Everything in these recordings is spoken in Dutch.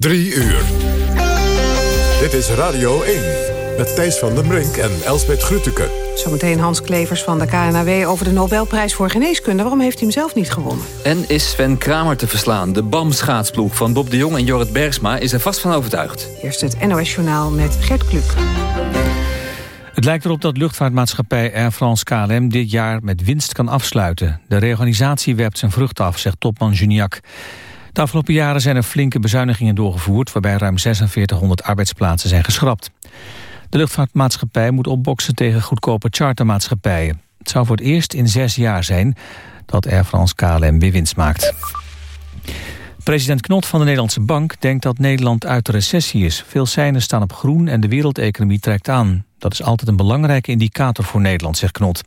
Drie uur. Dit is Radio 1 met Thijs van den Brink en Elsbeth Grütke. Zometeen Hans Klevers van de KNAW over de Nobelprijs voor Geneeskunde. Waarom heeft hij hem zelf niet gewonnen? En is Sven Kramer te verslaan? De BAM-schaatsploeg van Bob de Jong en Jorrit Bergsma is er vast van overtuigd. Eerst het NOS Journaal met Gert Kluk. Het lijkt erop dat luchtvaartmaatschappij Air France KLM dit jaar met winst kan afsluiten. De reorganisatie werpt zijn vrucht af, zegt topman Juniac. De afgelopen jaren zijn er flinke bezuinigingen doorgevoerd... waarbij ruim 4600 arbeidsplaatsen zijn geschrapt. De luchtvaartmaatschappij moet opboksen tegen goedkope chartermaatschappijen. Het zou voor het eerst in zes jaar zijn dat Air France KLM weer winst maakt. President Knot van de Nederlandse Bank denkt dat Nederland uit de recessie is. Veel seinen staan op groen en de wereldeconomie trekt aan. Dat is altijd een belangrijke indicator voor Nederland, zegt Knot.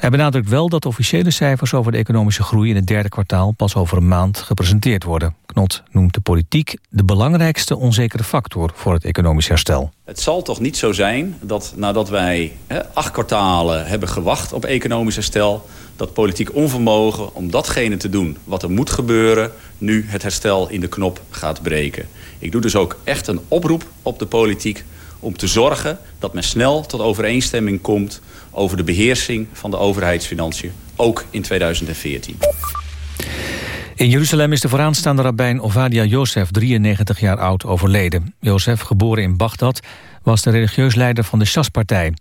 Hij benadrukt wel dat officiële cijfers over de economische groei in het derde kwartaal pas over een maand gepresenteerd worden. Knot noemt de politiek de belangrijkste onzekere factor voor het economisch herstel. Het zal toch niet zo zijn dat nadat wij acht kwartalen hebben gewacht op economisch herstel... dat politiek onvermogen om datgene te doen wat er moet gebeuren... nu het herstel in de knop gaat breken. Ik doe dus ook echt een oproep op de politiek om te zorgen dat men snel tot overeenstemming komt over de beheersing van de overheidsfinanciën, ook in 2014. In Jeruzalem is de vooraanstaande rabbijn Ovadia Jozef, 93 jaar oud, overleden. Jozef, geboren in Bagdad, was de religieus leider van de Shas-partij.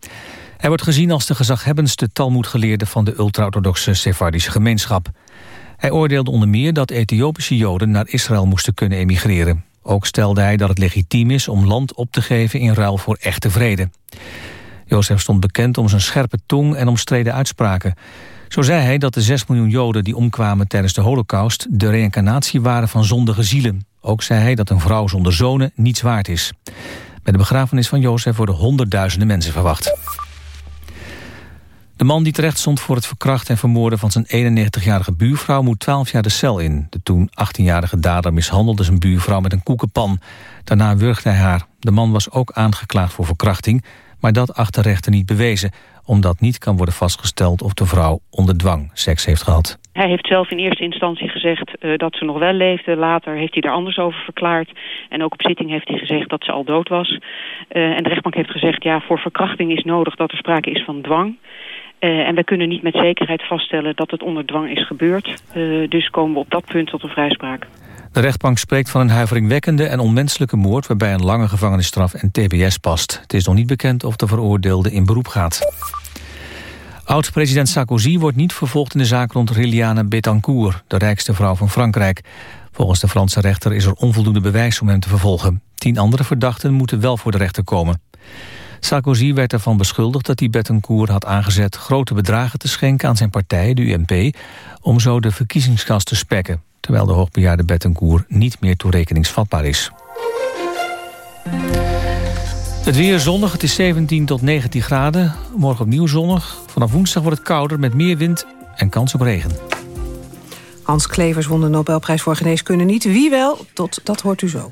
Hij wordt gezien als de gezaghebbendste talmoedgeleerde van de ultra-orthodoxe Sephardische gemeenschap. Hij oordeelde onder meer dat Ethiopische Joden naar Israël moesten kunnen emigreren. Ook stelde hij dat het legitiem is om land op te geven in ruil voor echte vrede. Jozef stond bekend om zijn scherpe tong en omstreden uitspraken. Zo zei hij dat de 6 miljoen Joden die omkwamen tijdens de holocaust... de reïncarnatie waren van zondige zielen. Ook zei hij dat een vrouw zonder zonen niets waard is. Bij de begrafenis van Jozef worden honderdduizenden mensen verwacht. De man die terecht stond voor het verkrachten en vermoorden van zijn 91-jarige buurvrouw moet 12 jaar de cel in. De toen 18-jarige dader mishandelde zijn buurvrouw met een koekenpan. Daarna wurgde hij haar. De man was ook aangeklaagd voor verkrachting, maar dat achter rechter niet bewezen, omdat niet kan worden vastgesteld of de vrouw onder dwang seks heeft gehad. Hij heeft zelf in eerste instantie gezegd uh, dat ze nog wel leefde. Later heeft hij daar anders over verklaard. En ook op zitting heeft hij gezegd dat ze al dood was. Uh, en de rechtbank heeft gezegd, ja, voor verkrachting is nodig dat er sprake is van dwang. Uh, en wij kunnen niet met zekerheid vaststellen dat het onder dwang is gebeurd. Dus komen we op dat punt tot een vrijspraak. De rechtbank spreekt van een huiveringwekkende en onmenselijke moord... waarbij een lange gevangenisstraf en tbs past. Het is nog niet bekend of de veroordeelde in beroep gaat. Oud-president Sarkozy wordt niet vervolgd in de zaak rond Liliane Betancourt... de rijkste vrouw van Frankrijk. Volgens de Franse rechter is er onvoldoende bewijs om hem te vervolgen. Tien andere verdachten moeten wel voor de rechter komen. Sarkozy werd ervan beschuldigd dat hij Bettencourt had aangezet... grote bedragen te schenken aan zijn partij, de UMP... om zo de verkiezingskast te spekken... terwijl de hoogbejaarde Bettencourt niet meer toerekeningsvatbaar is. Het weer zonnig, het is 17 tot 19 graden. Morgen opnieuw zonnig. Vanaf woensdag wordt het kouder met meer wind en kans op regen. Hans Klevers won de Nobelprijs voor geneeskunde niet. Wie wel, tot, dat hoort u zo.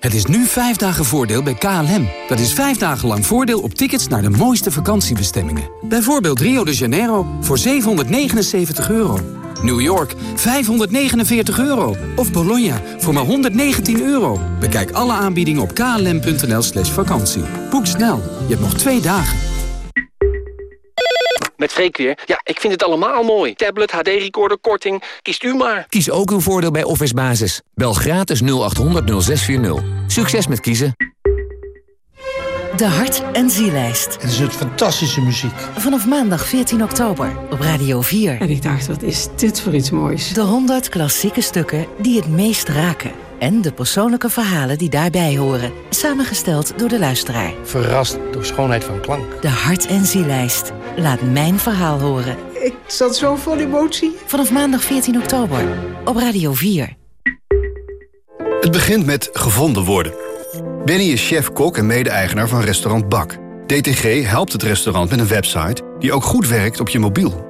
Het is nu vijf dagen voordeel bij KLM. Dat is vijf dagen lang voordeel op tickets naar de mooiste vakantiebestemmingen. Bijvoorbeeld Rio de Janeiro voor 779 euro. New York 549 euro. Of Bologna voor maar 119 euro. Bekijk alle aanbiedingen op klm.nl slash vakantie. Boek snel, je hebt nog twee dagen. Met Freek weer. Ja, ik vind het allemaal mooi. Tablet, HD-recorder, korting. Kiest u maar. Kies ook uw voordeel bij Office Basis. Bel gratis 0800 0640. Succes met kiezen. De Hart- en Zielijst. Het is een fantastische muziek. Vanaf maandag 14 oktober op Radio 4. En ik dacht, wat is dit voor iets moois? De 100 klassieke stukken die het meest raken. En de persoonlijke verhalen die daarbij horen. Samengesteld door de luisteraar. Verrast door schoonheid van klank. De Hart- en Zielijst. Laat mijn verhaal horen. Ik zat zo vol emotie. Vanaf maandag 14 oktober op Radio 4. Het begint met gevonden worden. Benny is chef-kok en mede-eigenaar van restaurant Bak. DTG helpt het restaurant met een website die ook goed werkt op je mobiel.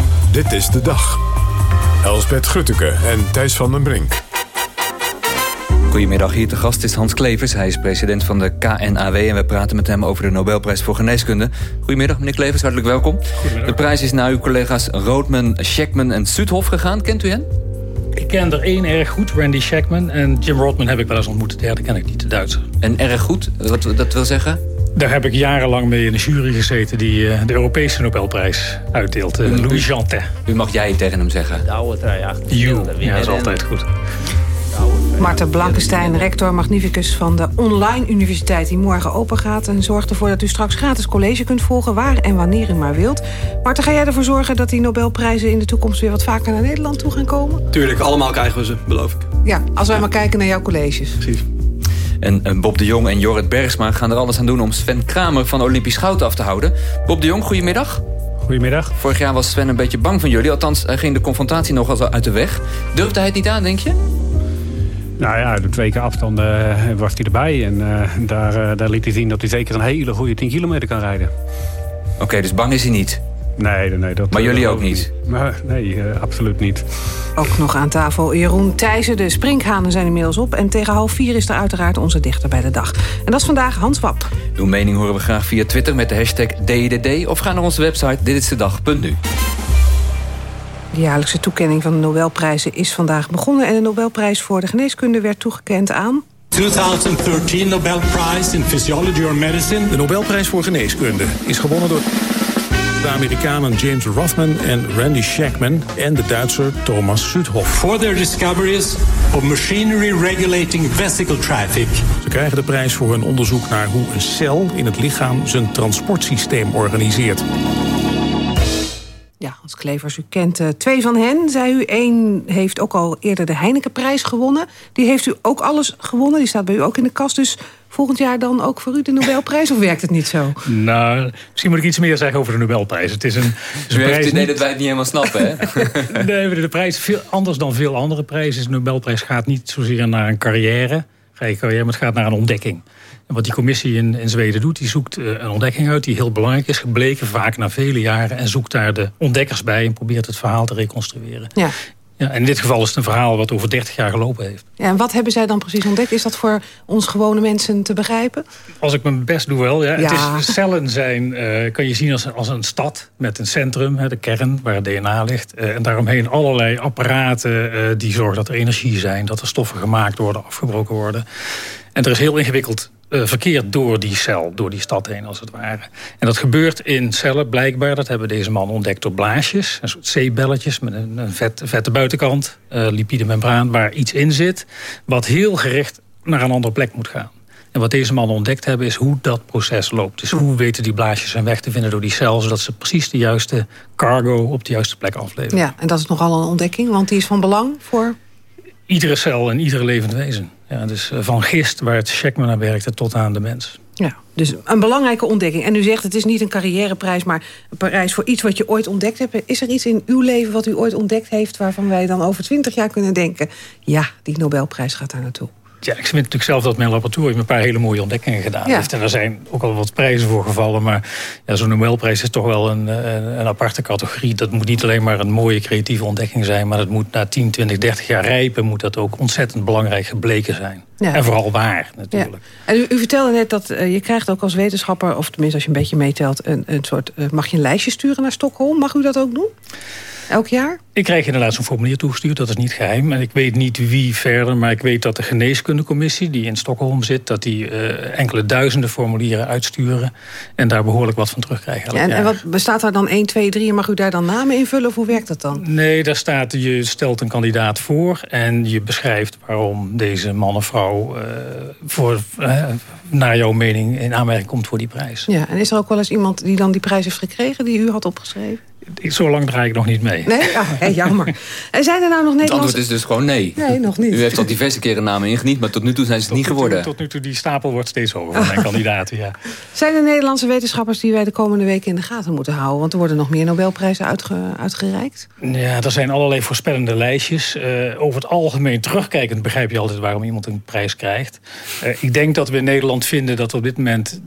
dit is de dag. Elsbeth Grutteke en Thijs van den Brink. Goedemiddag, hier te gast is Hans Klevers. Hij is president van de KNAW en we praten met hem over de Nobelprijs voor Geneeskunde. Goedemiddag, meneer Klevers, hartelijk welkom. De prijs is naar uw collega's Roodman, Scheckman en Sudhoff gegaan. Kent u hen? Ik ken er één erg goed, Randy Scheckman. En Jim Rodman heb ik wel eens ontmoet. De derde ken ik niet, de Duitser. En erg goed? Wat dat wil zeggen? Daar heb ik jarenlang mee in de jury gezeten... die uh, de Europese Nobelprijs uitdeelt. Uh, Louis Jantet. U mag jij tegen hem zeggen. De oude trui achter. You, ja, dat is altijd goed. Marten Blankenstein, rector magnificus van de online universiteit... die morgen open gaat en zorgt ervoor dat u straks gratis college kunt volgen... waar en wanneer u maar wilt. Marten, ga jij ervoor zorgen dat die Nobelprijzen in de toekomst... weer wat vaker naar Nederland toe gaan komen? Tuurlijk, allemaal krijgen we ze, beloof ik. Ja, als wij maar kijken naar jouw colleges. Precies. En Bob de Jong en Jorrit Bergsma gaan er alles aan doen... om Sven Kramer van Olympisch goud af te houden. Bob de Jong, goedemiddag. Goedemiddag. Vorig jaar was Sven een beetje bang van jullie. Althans, ging de confrontatie nog uit de weg. Durfde hij het niet aan, denk je? Nou ja, de twee keer afstand uh, was hij erbij. En uh, daar, uh, daar liet hij zien dat hij zeker een hele goede 10 kilometer kan rijden. Oké, okay, dus bang is hij niet? Nee, nee. Dat, maar jullie ook niet? Nee, absoluut niet. Ook nog aan tafel Jeroen Thijssen. De sprinkhanen zijn inmiddels op. En tegen half vier is er uiteraard onze dichter bij de dag. En dat is vandaag Hans Wap. Uw mening horen we graag via Twitter met de hashtag DDD. Of ga naar onze website ditisdedag.nu. De jaarlijkse toekenning van de Nobelprijzen is vandaag begonnen... en de Nobelprijs voor de geneeskunde werd toegekend aan... 2013 Nobel Prize in Physiology or Medicine. De Nobelprijs voor geneeskunde is gewonnen door de Amerikanen James Rothman en Randy Shackman en de Duitser Thomas Sudhoff. For their discoveries of machinery regulating vesicle traffic. Ze krijgen de prijs voor hun onderzoek naar hoe een cel in het lichaam zijn transportsysteem organiseert. Als Klevers, u kent uh, twee van hen, zei u. Eén heeft ook al eerder de Heinekenprijs gewonnen. Die heeft u ook alles gewonnen. Die staat bij u ook in de kast. Dus volgend jaar dan ook voor u de Nobelprijs? Of werkt het niet zo? Nou, misschien moet ik iets meer zeggen over de Nobelprijs. Het is een, is een prijs niet... dat wij het niet helemaal snappen, hè? nee, de prijs veel anders dan veel andere prijzen. De Nobelprijs gaat niet zozeer naar een carrière. carrière maar het gaat naar een ontdekking. En wat die commissie in, in Zweden doet, die zoekt uh, een ontdekking uit... die heel belangrijk is, gebleken vaak na vele jaren... en zoekt daar de ontdekkers bij en probeert het verhaal te reconstrueren. Ja. Ja, in dit geval is het een verhaal wat over 30 jaar gelopen heeft. Ja, en wat hebben zij dan precies ontdekt? Is dat voor ons gewone mensen te begrijpen? Als ik mijn best doe wel. Ja. Het is, cellen zijn, uh, kan je zien als, als een stad met een centrum, hè, de kern waar het DNA ligt. Uh, en daaromheen allerlei apparaten uh, die zorgen dat er energie zijn, dat er stoffen gemaakt worden, afgebroken worden. En er is heel ingewikkeld uh, verkeer door die cel, door die stad heen als het ware. En dat gebeurt in cellen blijkbaar, dat hebben deze man ontdekt door blaasjes. Een soort zeebelletjes met een, een vet, vette buitenkant, uh, lipide membraan waar iets in zit... wat heel gericht naar een andere plek moet gaan. En wat deze mannen ontdekt hebben is hoe dat proces loopt. Dus hoe weten die blaasjes hun weg te vinden door die cel... zodat ze precies de juiste cargo op de juiste plek afleveren. Ja, en dat is nogal een ontdekking, want die is van belang voor... Iedere cel en iedere levend wezen. Ja, dus van gist, waar het Scheckman aan werkte, tot aan de mens. Ja, dus een belangrijke ontdekking. En u zegt het is niet een carrièreprijs, maar een prijs voor iets wat je ooit ontdekt hebt. Is er iets in uw leven wat u ooit ontdekt heeft... waarvan wij dan over twintig jaar kunnen denken... ja, die Nobelprijs gaat daar naartoe? Ja, ik vind natuurlijk zelf dat mijn laboratorium een paar hele mooie ontdekkingen gedaan ja. heeft. En er zijn ook al wat prijzen voor gevallen. Maar ja, zo'n Nobelprijs is toch wel een, een, een, aparte categorie. Dat moet niet alleen maar een mooie creatieve ontdekking zijn. Maar dat moet na 10, 20, 30 jaar rijpen. Moet dat ook ontzettend belangrijk gebleken zijn. Ja. En vooral waar natuurlijk. Ja. En u, u, vertelde net dat uh, je krijgt ook als wetenschapper... of tenminste als je een beetje meetelt... een, een soort, uh, mag je een lijstje sturen naar Stockholm? Mag u dat ook doen? Elk jaar? Ik krijg inderdaad zo'n formulier toegestuurd, dat is niet geheim. En ik weet niet wie verder, maar ik weet dat de geneeskundecommissie... die in Stockholm zit, dat die uh, enkele duizenden formulieren uitsturen... en daar behoorlijk wat van terugkrijgen. Ja, en, en, wat bestaat daar dan 1, 2, 3 en mag u daar dan namen invullen? Of hoe werkt dat dan? Nee, daar staat, je stelt een kandidaat voor... en je beschrijft waarom deze man of vrouw... Uh, voor, uh, naar jouw mening in aanmerking komt voor die prijs. Ja, en is er ook wel eens iemand die dan die prijs heeft gekregen... die u had opgeschreven? Zo lang draai ik nog niet mee. Nee? Oh, jammer. En zijn er nou nog Nederlandse... Het antwoord is dus gewoon nee. Nee, nog niet. U heeft al diverse keren namen ingeniet, maar tot nu toe zijn ze het niet geworden. tot nu toe, die stapel wordt steeds hoger van mijn kandidaten, ja. Zijn er Nederlandse wetenschappers die wij de komende weken in de gaten moeten houden? Want er worden nog meer Nobelprijzen uitge, uitgereikt. Ja, er zijn allerlei voorspellende lijstjes. Uh, over het algemeen terugkijkend begrijp je altijd waarom iemand een prijs krijgt. Uh, ik denk dat we in Nederland vinden dat we op dit moment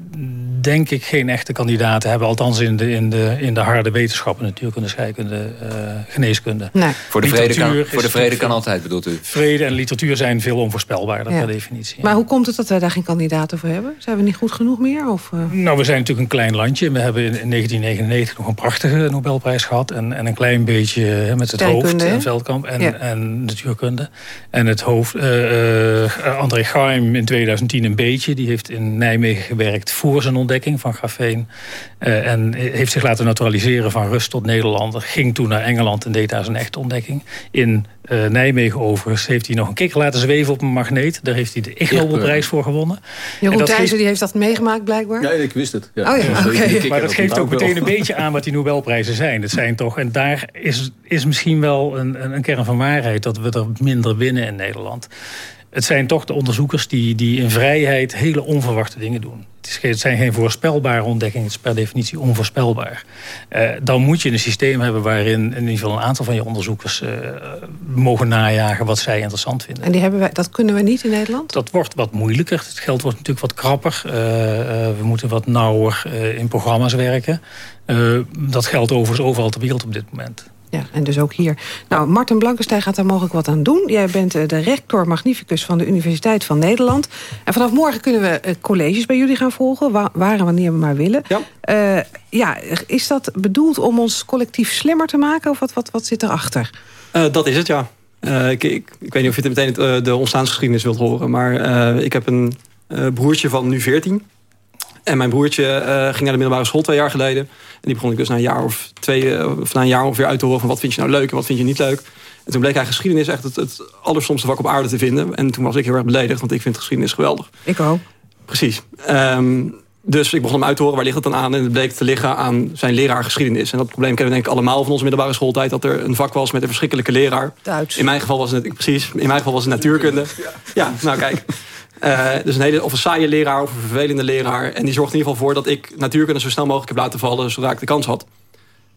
denk ik geen echte kandidaten hebben. Althans in de, in de, in de harde wetenschappen, natuurkunde, scheikunde, uh, geneeskunde. Nee. Voor de vrede, kan, voor de vrede kan altijd, bedoelt u? Vrede en literatuur zijn veel onvoorspelbaarder ja. per definitie. Maar hoe komt het dat wij daar geen kandidaten voor hebben? Zijn we niet goed genoeg meer? Of, uh... Nou, we zijn natuurlijk een klein landje. We hebben in 1999 nog een prachtige Nobelprijs gehad. En, en een klein beetje met het hoofd en Veldkamp en, ja. en natuurkunde. En het hoofd, uh, André Gaim in 2010 een beetje. Die heeft in Nijmegen gewerkt voor zijn ontdekking van grafeen. Uh, en heeft zich laten naturaliseren van Rust tot Nederlander. Ging toen naar Engeland en deed daar zijn echte ontdekking. In uh, Nijmegen overigens heeft hij nog een kikker laten zweven op een magneet. Daar heeft hij de Ig Nobelprijs voor gewonnen. Jeroen Thijssen geeft... die heeft dat meegemaakt blijkbaar? Ja, ik wist het. Ja. Oh ja, okay. Maar dat geeft ook meteen een beetje aan wat die Nobelprijzen zijn. Het zijn toch, en daar is, is misschien wel een, een kern van waarheid... dat we er minder winnen in Nederland. Het zijn toch de onderzoekers die, die in vrijheid hele onverwachte dingen doen. Het, zijn geen voorspelbare ontdekkingen, het is per definitie onvoorspelbaar. Uh, dan moet je een systeem hebben waarin in ieder geval een aantal van je onderzoekers uh, mogen najagen wat zij interessant vinden. En die hebben wij, dat kunnen we niet in Nederland? Dat wordt wat moeilijker. Het geld wordt natuurlijk wat krapper. Uh, we moeten wat nauwer in programma's werken. dat geldt overigens overal ter wereld op dit moment. Ja, en dus ook hier. Nou, Martin Blankenstein gaat daar mogelijk wat aan doen. Jij bent eh, de rector magnificus van de Universiteit van Nederland. En vanaf morgen kunnen we eh, colleges bij jullie gaan volgen. Waar en wanneer we maar willen. Ja. Uh, ja, is dat bedoeld om ons collectief slimmer te maken? Of wat, wat, wat zit erachter? Uh, dat is het, ja. Uh, ik, ik, ik, weet niet of je het meteen de ontstaansgeschiedenis wilt horen. Maar ik heb een broertje van nu 14. En mijn broertje ging naar de middelbare school twee jaar geleden. En die begon ik dus na een jaar of twee, eh, of na een jaar ongeveer uit te horen van wat vind je nou leuk en wat vind je niet leuk. En toen bleek hij geschiedenis echt het, het allerstomste vak op aarde te vinden. En toen was ik heel erg beledigd, want ik vind geschiedenis geweldig. Ik ook. Precies. Um, dus ik begon hem uit te horen, waar ligt het dan aan? En het bleek te liggen aan zijn leraar geschiedenis. En dat probleem kennen we denk ik allemaal van onze middelbare schooltijd... dat er een vak was met een verschrikkelijke leraar. Duits. In mijn geval was het, precies, in mijn geval was het natuurkunde. Ja, nou kijk. Uh, dus een hele, of een saaie leraar of een vervelende leraar. En die zorgde in ieder geval voor dat ik natuurkunde zo snel mogelijk heb laten vallen... zodra ik de kans had.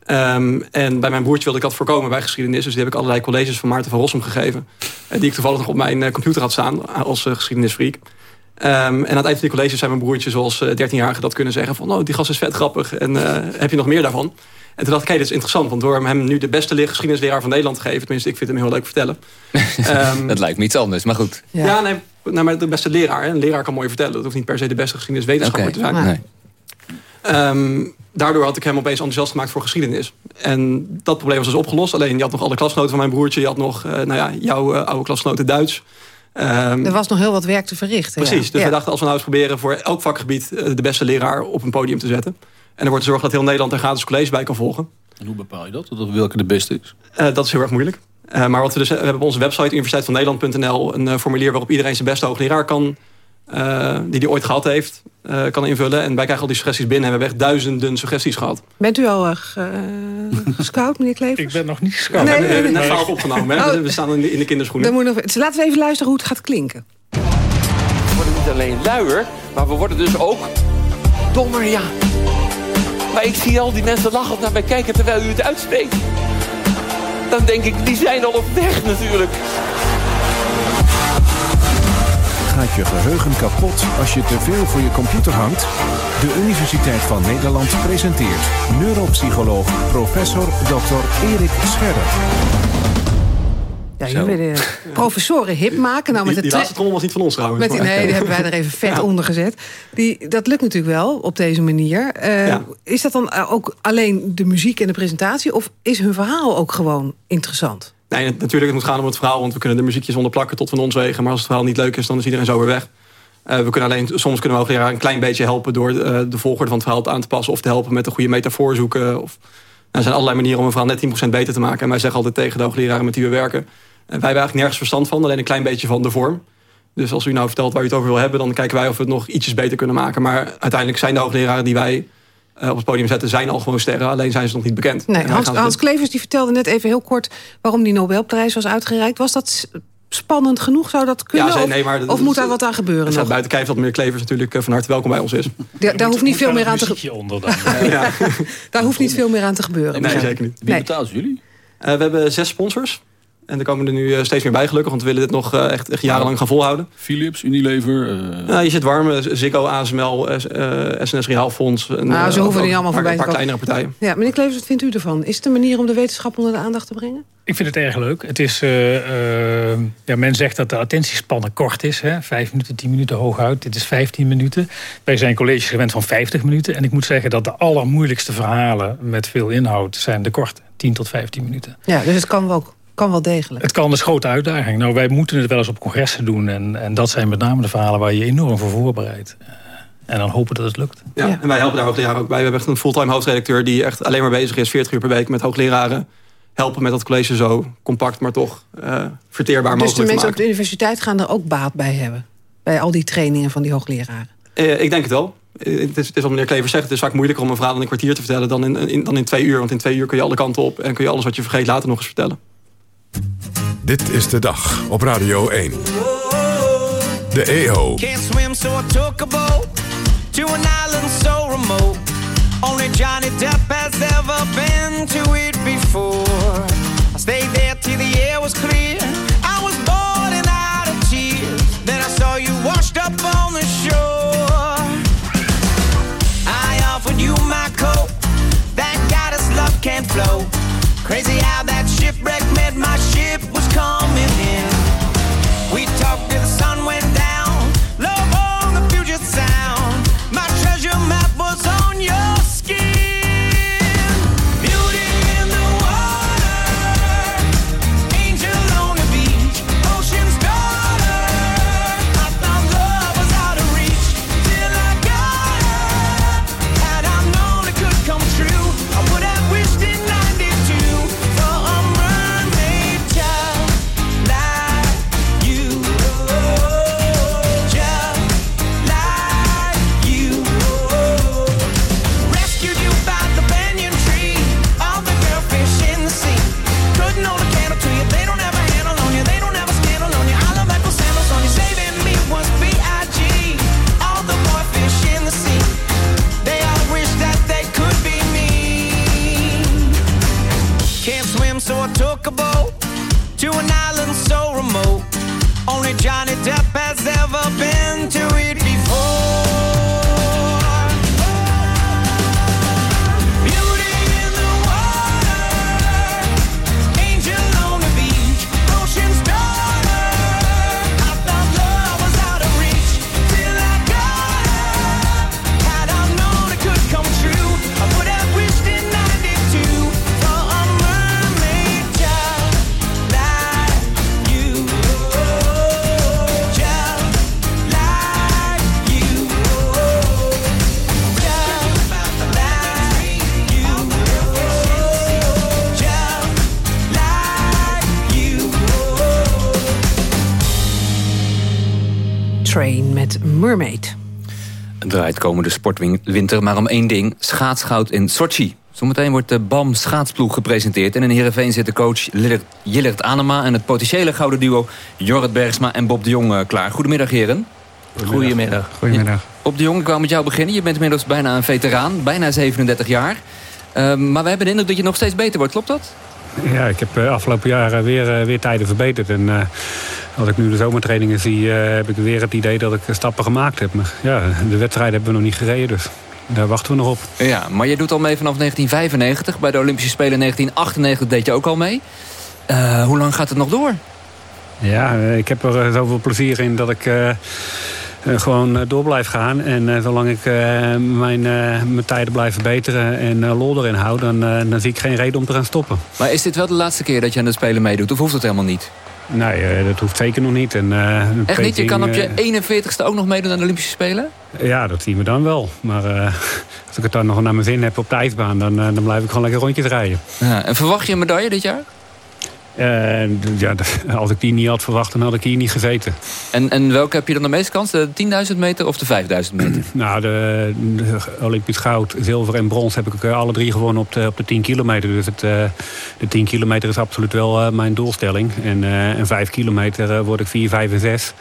Um, en bij mijn broertje wilde ik dat voorkomen bij geschiedenis. Dus die heb ik allerlei colleges van Maarten van Rossum gegeven. Uh, die ik toevallig nog op mijn uh, computer had staan als uh, geschiedenisfreak. Um, en aan het eind van die colleges zijn mijn broertje zoals 13-jarige dat kunnen zeggen... van oh, die gast is vet grappig en heb je nog meer daarvan? En toen dacht ik, hey, dit is interessant. Want door hem nu de beste geschiedenisleraar van Nederland te geven... tenminste, ik vind hem heel leuk vertellen. um, dat lijkt me iets anders, maar goed. Ja, ja nee, nou, maar de beste leraar. Een leraar kan mooi vertellen. Dat hoeft niet per se de beste geschiedeniswetenschapper okay. te zijn. Nee. Um, daardoor had ik hem opeens enthousiast gemaakt voor geschiedenis. En dat probleem was dus opgelost. Alleen je had nog alle klasgenoten van mijn broertje. Je had nog uh, nou ja, jouw uh, oude klasgenoten Duits. Um, er was nog heel wat werk te verrichten. Precies. Ja. Dus ja. we dachten als we nou eens proberen voor elk vakgebied... Uh, de beste leraar op een podium te zetten. En er wordt gezorgd dat heel Nederland er gratis college bij kan volgen. En hoe bepaal je dat? Welke de beste is? dat is heel erg moeilijk. Uh, maar wat we dus we hebben op onze website universiteitvannederland.nl een uh, formulier waarop iedereen zijn beste hoogleraar kan, uh, die hij ooit gehad heeft, kan invullen. En wij krijgen al die suggesties binnen en we hebben echt duizenden suggesties gehad. Bent u al gescout, meneer Klevers? Ik ben nog niet gescout. Nee, nee, nee, nee. net fout opgenomen. Hè? Oh. We staan in de, in de kinderschoenen. Dan moet nog, laten we even luisteren hoe het gaat klinken. We worden niet alleen luier, maar we worden dus ook dommer, ja. Maar ik zie al die mensen lachend naar mij kijken terwijl u het uitspreekt dan denk ik, die zijn al op weg natuurlijk. Gaat je geheugen kapot als je te veel voor je computer hangt? De Universiteit van Nederland presenteert neuropsycholoog professor Dr. Erik Scherder. Ja, jullie willen professoren hip maken. Nou, met die, die laatste trommel was niet van ons trouwens. Met die, nee, die hebben wij er even vet onder gezet. Die, dat lukt natuurlijk wel op deze manier. Uh, Is dat dan ook alleen de muziek en de presentatie? Of is hun verhaal ook gewoon interessant? Nee, natuurlijk het moet gaan om het verhaal. Want we kunnen de muziekjes onderplakken tot van ons wegen. Maar als het verhaal niet leuk is, dan is iedereen zo weer weg. Uh, we kunnen alleen, soms kunnen we hoogleraar een klein beetje helpen... door uh, de volgorde van het verhaal aan te passen... of te helpen met een goede metafoor zoeken. Of, nou, er zijn allerlei manieren om een verhaal net 10% beter te maken. En wij zeggen altijd tegen de hoogleraren met wie we werken... Wij hebben eigenlijk nergens verstand van, alleen een klein beetje van de vorm. Dus als u nou vertelt waar u het over wil hebben... dan kijken wij of we het nog ietsjes beter kunnen maken. Maar uiteindelijk zijn de hoogleraren die wij op het podium zetten... zijn al gewoon sterren, alleen zijn ze nog niet bekend. Nee, Hans, Hans Klevers die vertelde net even heel kort... waarom die Nobelprijs was uitgereikt. Was dat spannend genoeg? Zou dat kunnen? Ja, nee, maar, of, of moet daar wat aan gebeuren? Het staat buiten kijf dat meneer Klevers natuurlijk van harte welkom bij ons is. Da daar hoeft niet veel meer aan te gebeuren. ja. Daar hoeft niet veel meer aan te gebeuren. Nee, zeker niet. Wie betaalt jullie? Uh, we hebben zes sponsors. En er komen er nu steeds meer bij gelukkig, want we willen dit nog uh, echt, echt, jarenlang gaan volhouden. Philips, Unilever? Uh... Nou, je zit warm, Ziggo, ASML, SNS Realfonds. En, ah, zo hoeven die allemaal voorbij te Een paar kleinere partijen. Ja, meneer Klevers, wat vindt u ervan? Is het een manier om de wetenschap onder de aandacht te brengen? Ik vind het erg leuk. Het is, uh, uh, ja, men zegt dat de attentiespannen kort is. Hè? Vijf minuten, tien minuten hooguit. Dit is 15 minuten. Wij zijn colleges gewend van 50 minuten. En ik moet zeggen dat de allermoeilijkste verhalen met veel inhoud zijn de korte. 10 tot 15 minuten. Ja, dus het kan wel, kan wel degelijk. Het kan dus grote uitdaging. Nou, wij moeten het wel eens op congressen doen. En, en dat zijn met name de verhalen waar je enorm voor voorbereidt. En dan hopen dat het lukt. Ja, ja. en wij helpen daar hoogleraren ook bij. We hebben echt een fulltime hoofdredacteur... die echt alleen maar bezig is, 40 uur per week... met hoogleraren helpen met dat college zo compact, maar toch uh, verteerbaar dus mogelijk Dus de mensen op de universiteit gaan er ook baat bij hebben? Bij al die trainingen van die hoogleraren? Uh, ik denk het wel. Uh, het, is, het is wat meneer Klever zegt, het is vaak moeilijker om een verhaal in een kwartier te vertellen dan in, in, dan in twee uur. Want in twee uur kun je alle kanten op en kun je alles wat je vergeet later nog eens vertellen. Dit is de dag op Radio 1. De EO. Can't swim, so I took a boat to an island so remote. Only Johnny Depp has ever been to it before. I stayed there till the air was clear. I was boiling out of tears. Then I saw you washed up on the shore. I offered you my coat. That goddess love can't flow. Crazy how that shipwreck my ship Mermaid. Het draait komende sportwinter maar om één ding. Schaatsgoud in Sochi. Zometeen wordt de BAM schaatsploeg gepresenteerd. En in Heerenveen zit de coach Jillert Anema... en het potentiële gouden duo Jorrit Bergsma en Bob de Jong eh, klaar. Goedemiddag, heren. Goedemiddag. Goedemiddag. Bob de Jong, ik wou met jou beginnen. Je bent inmiddels bijna een veteraan, bijna 37 jaar. Uh, maar we hebben de indruk dat je nog steeds beter wordt, klopt dat? Ja, ik heb de uh, afgelopen jaren weer, uh, weer tijden verbeterd. En uh, als ik nu de zomertrainingen zie, heb ik weer het idee dat ik stappen gemaakt heb. Maar ja, de wedstrijden hebben we nog niet gereden, dus daar wachten we nog op. Ja, maar je doet al mee vanaf 1995. Bij de Olympische Spelen 1998 deed je ook al mee. hoe lang gaat het nog door? Ja, ik heb er zoveel plezier in dat ik gewoon door blijf gaan. En zolang ik mijn, mijn tijden blijf verbeteren en lol erin hou... Dan, dan zie ik geen reden om te gaan stoppen. Maar is dit wel de laatste keer dat je aan het Spelen meedoet? Of hoeft dat helemaal niet? Nee, dat hoeft zeker nog niet. En, uh, Echt niet? Je kan op je 41ste ook nog meedoen aan de Olympische Spelen? Ja, dat zien we dan wel. Maar uh, als ik het dan nog naar mijn zin heb op de ijsbaan... dan, dan blijf ik gewoon lekker rondjes rijden. Ja, en verwacht je een medaille dit jaar? Ja, als ik die niet had verwacht, dan had ik hier niet gezeten. En, en welke heb je dan de meeste kans? De 10.000 meter of de 5.000 meter? nou, de, de, Olympisch goud, zilver en brons heb ik alle drie gewonnen op de, op de 10 kilometer. Dus het, de 10 kilometer is absoluut wel mijn doelstelling. En, en 5 kilometer word ik 4, 5 en 6.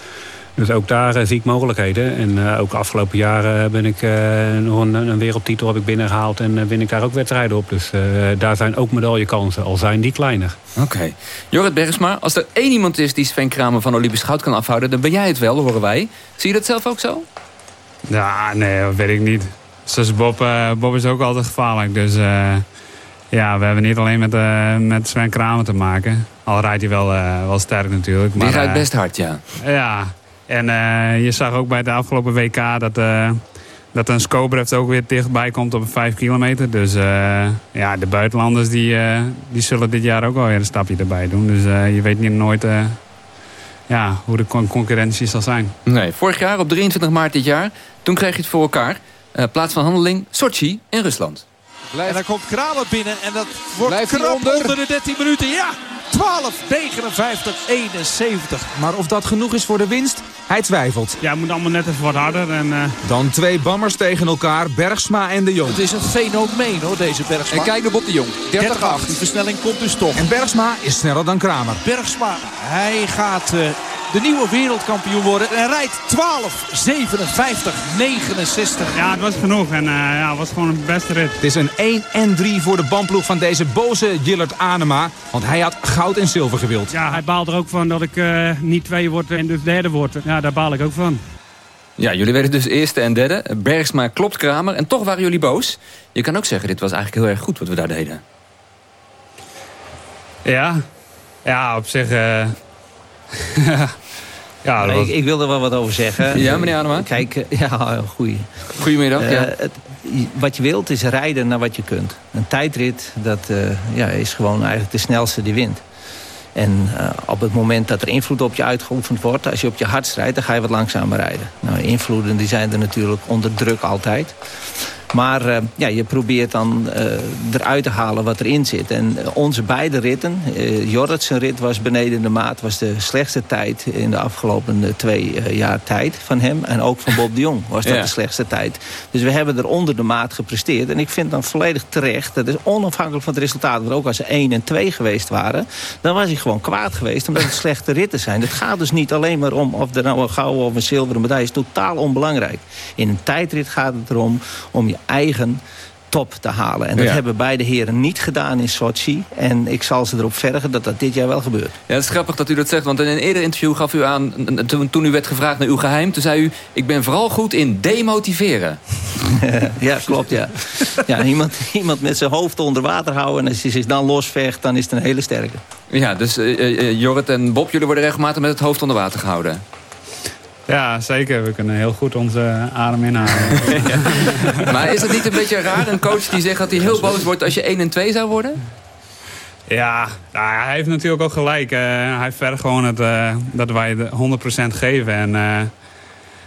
Dus ook daar uh, zie ik mogelijkheden. En uh, ook afgelopen jaren ben ik uh, nog een, een, wereldtitel heb ik binnengehaald en win ik daar ook wedstrijden op. Dus daar zijn ook medaillekansen, al zijn die kleiner. Oké. Okay. Jorrit Bergsma, als er één iemand is die Sven Kramer van Olympisch goud kan afhouden, dan ben jij het wel, horen wij. Zie je dat zelf ook zo? Ja, nee, dat weet ik niet. Zoals Bob, Bob is ook altijd gevaarlijk. Dus ja, we hebben niet alleen met, met Sven Kramer te maken. Al rijdt hij wel, wel sterk natuurlijk. Die rijdt best hard, ja. Ja, en uh, je zag ook bij de afgelopen WK dat, uh, dat een Skobrecht ook weer dichtbij komt op een 5 kilometer. Dus uh, ja, de buitenlanders die, die zullen dit jaar ook wel weer een stapje erbij doen. Dus je weet niet nooit ja, hoe de concurrentie zal zijn. Nee, vorig jaar op 23 maart dit jaar, toen kreeg je het voor elkaar. plaats van handeling Sochi in Rusland. En dan komt Kramer binnen en dat wordt krap onder? onder de 13 minuten. Ja, 12, 59, 71. Maar of dat genoeg is voor de winst, hij twijfelt. Ja, moet allemaal net even wat harder. En, uh... Dan twee bammers tegen elkaar, Bergsma en de Jong. Het is een fenomeen hoor, deze Bergsma. En kijk op de Jong, 30-8. Die versnelling komt dus toch. En Bergsma is sneller dan Kramer. Bergsma, hij gaat... Uh, de nieuwe wereldkampioen worden. En rijdt 12, 57, 69. Ja, het was genoeg. En uh, ja, het was gewoon een beste rit. Het is een 1 en 3 voor de bandploeg van deze boze Gillard Anema. Want hij had goud en zilver gewild. Ja, hij baalt er ook van dat ik uh, niet twee word en dus derde word. Ja, daar baal ik ook van. Ja, jullie werden dus eerste en derde. Bergsma klopt Kramer. En toch waren jullie boos. Je kan ook zeggen, dit was eigenlijk heel erg goed wat we daar deden. Ja, ja op zich... Uh... ja, ik, ik, wil er wel wat over zeggen. Ja, meneer Anema? Kijk, ja, goeie. Goedemiddag. Uh, ja. het, wat je wilt is rijden naar wat je kunt. Een tijdrit, dat uh, ja, is gewoon eigenlijk de snelste die wint. En uh, op het moment dat er invloed op je uitgeoefend wordt... als je op je hart rijdt, dan ga je wat langzamer rijden. Nou, invloeden die zijn er natuurlijk onder druk altijd. Maar uh, ja, je probeert dan uh, eruit te halen wat erin zit. En uh, onze beide ritten, uh, Jorrit's rit was beneden de maat... was de slechtste tijd in de afgelopen twee jaar tijd van hem. En ook van Bob de Jong was dat ja. de slechtste tijd. Dus we hebben er onder de maat gepresteerd. En ik vind dan volledig terecht, dat is onafhankelijk van het resultaat... maar ook als ze 1 en 2 geweest waren... dan was hij gewoon kwaad geweest omdat het slechte ritten zijn. Het gaat dus niet alleen maar om of er nou een gouden of een zilveren medaille is. totaal onbelangrijk. In een tijdrit gaat het erom om je eigen top te halen. En dat ja. hebben beide heren niet gedaan in Sochi. En ik zal ze erop vergen dat dat dit jaar wel gebeurt. Ja, het is grappig dat u dat zegt. Want in een eerder interview gaf u aan... toen u werd gevraagd naar uw geheim... toen zei u... ik ben vooral goed in demotiveren. ja, klopt, ja. ja iemand, iemand met zijn hoofd onder water houden... en als hij zich dan losvecht, dan is het een hele sterke. Ja, dus uh, uh, Jorrit en Bob, jullie worden regelmatig met het hoofd onder water gehouden. Ja, zeker. We kunnen heel goed onze adem inhalen. ja. Maar is het niet een beetje raar, een coach die zegt dat hij heel boos wordt als je 1 en 2 zou worden? Ja, nou, hij heeft natuurlijk ook gelijk. Uh, hij vergt gewoon het, uh, dat wij de 100% geven. En uh,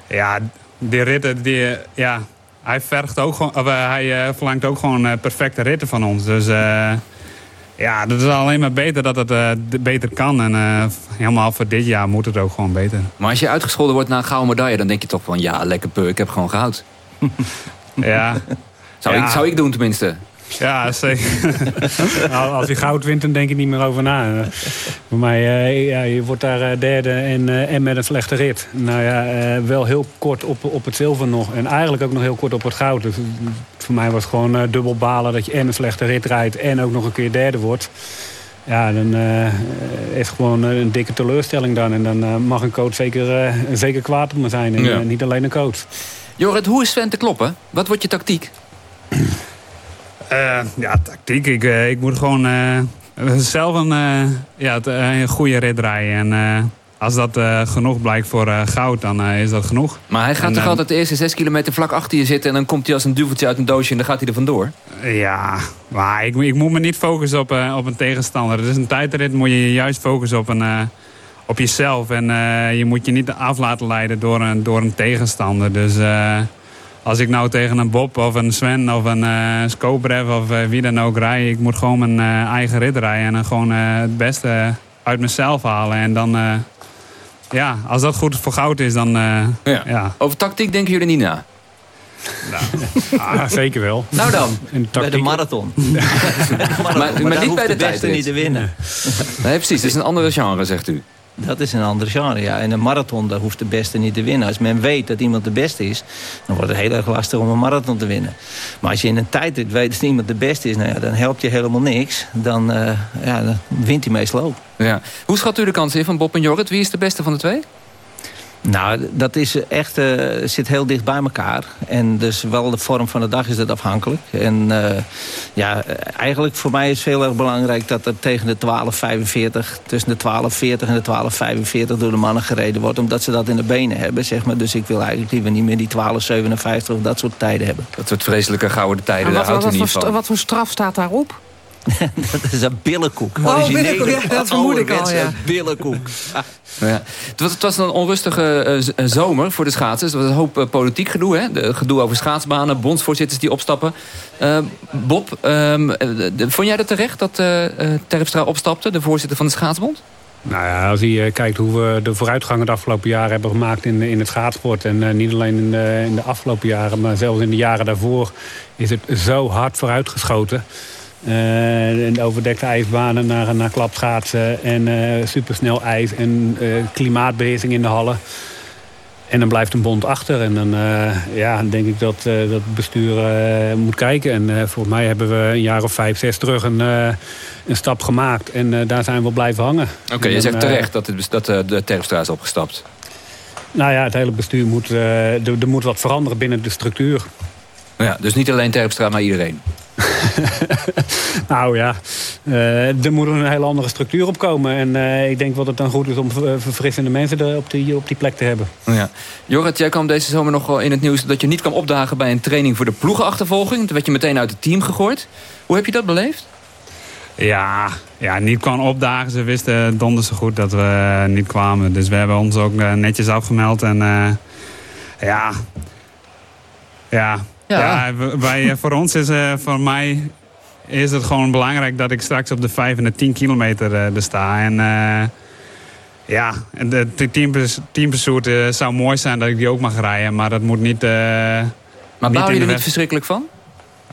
ja, die ritten, die, ja, hij, vergt ook gewoon, hij verlangt ook gewoon perfecte ritten van ons. Dus ja, dat is alleen maar beter dat het uh, beter kan. En uh, helemaal voor dit jaar moet het ook gewoon beter. Maar als je uitgescholden wordt naar een gouden medaille... dan denk je toch van, ja, lekker peur, ik heb gewoon goud. ja. Zou, ja. Ik, zou ik doen tenminste. Ja, zeker. Nou, als hij goud wint, dan denk je niet meer over na. Voor mij, uh, ja, je wordt daar derde en, en met een slechte rit. Nou ja, wel heel kort op, op het zilver nog. En eigenlijk ook nog heel kort op het goud. Dus voor mij was het gewoon dubbel balen dat je en een slechte rit rijdt... en ook nog een keer derde wordt. Ja, dan uh, is het gewoon een dikke teleurstelling dan. En dan uh, mag een coach zeker, uh, zeker kwaad op me zijn. En ja. niet alleen een coach. Jorrit, hoe is Sven te kloppen? Wat wordt je tactiek? Uh, ja, tactiek. Ik, uh, ik moet gewoon uh, zelf een, ja, een goede rit rijden. En als dat genoeg blijkt voor goud, dan is dat genoeg. Maar hij gaat toch altijd de eerste zes kilometer vlak achter je zitten... en dan komt hij als een duveltje uit een doosje en dan gaat hij er vandoor? Ja, maar ik, ik moet me niet focussen op, op een tegenstander. Het is een tijdrit, moet je je juist focussen op, een, op jezelf. En je moet je niet af laten leiden door een, door een tegenstander. Dus als ik nou tegen een Bob of een Sven of een uh, Skobrev of uh, wie dan ook rij... ik moet gewoon mijn uh, eigen rit rijden en dan gewoon het beste uit mezelf halen. En dan, ja, als dat goed voor goud is, dan... Ja. ja. Over tactiek denken jullie niet na? Nou, ah, zeker wel. Nou dan. Bij de marathon. maar, maar, maar, niet bij de, de beste niet te winnen. Nee, precies. Het is een andere genre, zegt u. Dat is een ander genre, ja. In een marathon daar hoeft de beste niet te winnen. Als men weet dat iemand de beste is... dan wordt het heel erg lastig om een marathon te winnen. Maar als je in een tijdrit weet dat iemand de beste is... Nou ja, dan helpt je helemaal niks. Dan, uh, ja, dan wint hij meestal ook. Ja. Hoe schat u de kans in van Bob en Jorrit? Wie is de beste van de twee? Nou, dat is echt, uh, zit heel dicht bij elkaar. En dus wel de vorm van de dag is dat afhankelijk. En uh, ja, eigenlijk voor mij is heel erg belangrijk dat er tegen de 12.45... tussen de 12.40 en de 12.45 door de mannen gereden wordt. Omdat ze dat in de benen hebben, zeg maar. Dus ik wil eigenlijk liever niet meer die 12.57 of dat soort tijden hebben. Dat soort vreselijke gouden tijden, daar houdt u niet van. Wat voor straf staat daarop? dat is een billenkoek. Oh, billenkoek, ja, dat vermoed ik al, ja. billenkoek. ja. het, was, het was een onrustige uh, zomer voor de schaatsers. Er was een hoop uh, politiek gedoe. Hè? De, gedoe over schaatsbanen, bondsvoorzitters die opstappen. Uh, Bob, um, vond jij dat terecht dat Terpstra opstapte, de voorzitter van de schaatsbond? Nou ja, als je kijkt hoe we de vooruitgangen de afgelopen jaren hebben gemaakt in, in het schaatsport. En niet alleen in de, in de afgelopen jaren, maar zelfs in de jaren daarvoor is het zo hard vooruitgeschoten. Uh, overdekte ijsbanen naar, naar klapschaatsen en uh, supersnel ijs en uh, klimaatbeheersing in de hallen. En dan blijft een bond achter. En dan ja, denk ik dat, dat het bestuur moet kijken. En volgens mij hebben we een jaar of vijf, zes terug een, een stap gemaakt. En daar zijn we blijven hangen. Oké, je zegt terecht dat, het, dat de Terpstra is opgestapt. Nou ja, het hele bestuur moet... er, er moet wat veranderen binnen de structuur. Ja, dus niet alleen Terpstra, maar iedereen? nou ja, uh, er moet een hele andere structuur op komen. En uh, ik denk wat het dan goed is om verfrissende mensen op die, op die plek te hebben. Ja. Jorrit, jij kwam deze zomer nog wel in het nieuws... dat je niet kwam opdagen bij een training voor de ploegenachtervolging. Toen werd je meteen uit het team gegooid. Hoe heb je dat beleefd? Ja, ja, niet kwam opdagen. Ze wisten donders zo goed dat we niet kwamen. Dus we hebben ons ook eh, netjes afgemeld. En ja, ja, ja, wij, voor ons is, uh, voor mij is het gewoon belangrijk dat ik straks op de 5 en de 10 kilometer uh, er sta. En ja, de, de teampursuit zou mooi zijn dat ik die ook mag rijden, maar dat moet niet... maar bouw je er niet verschrikkelijk van?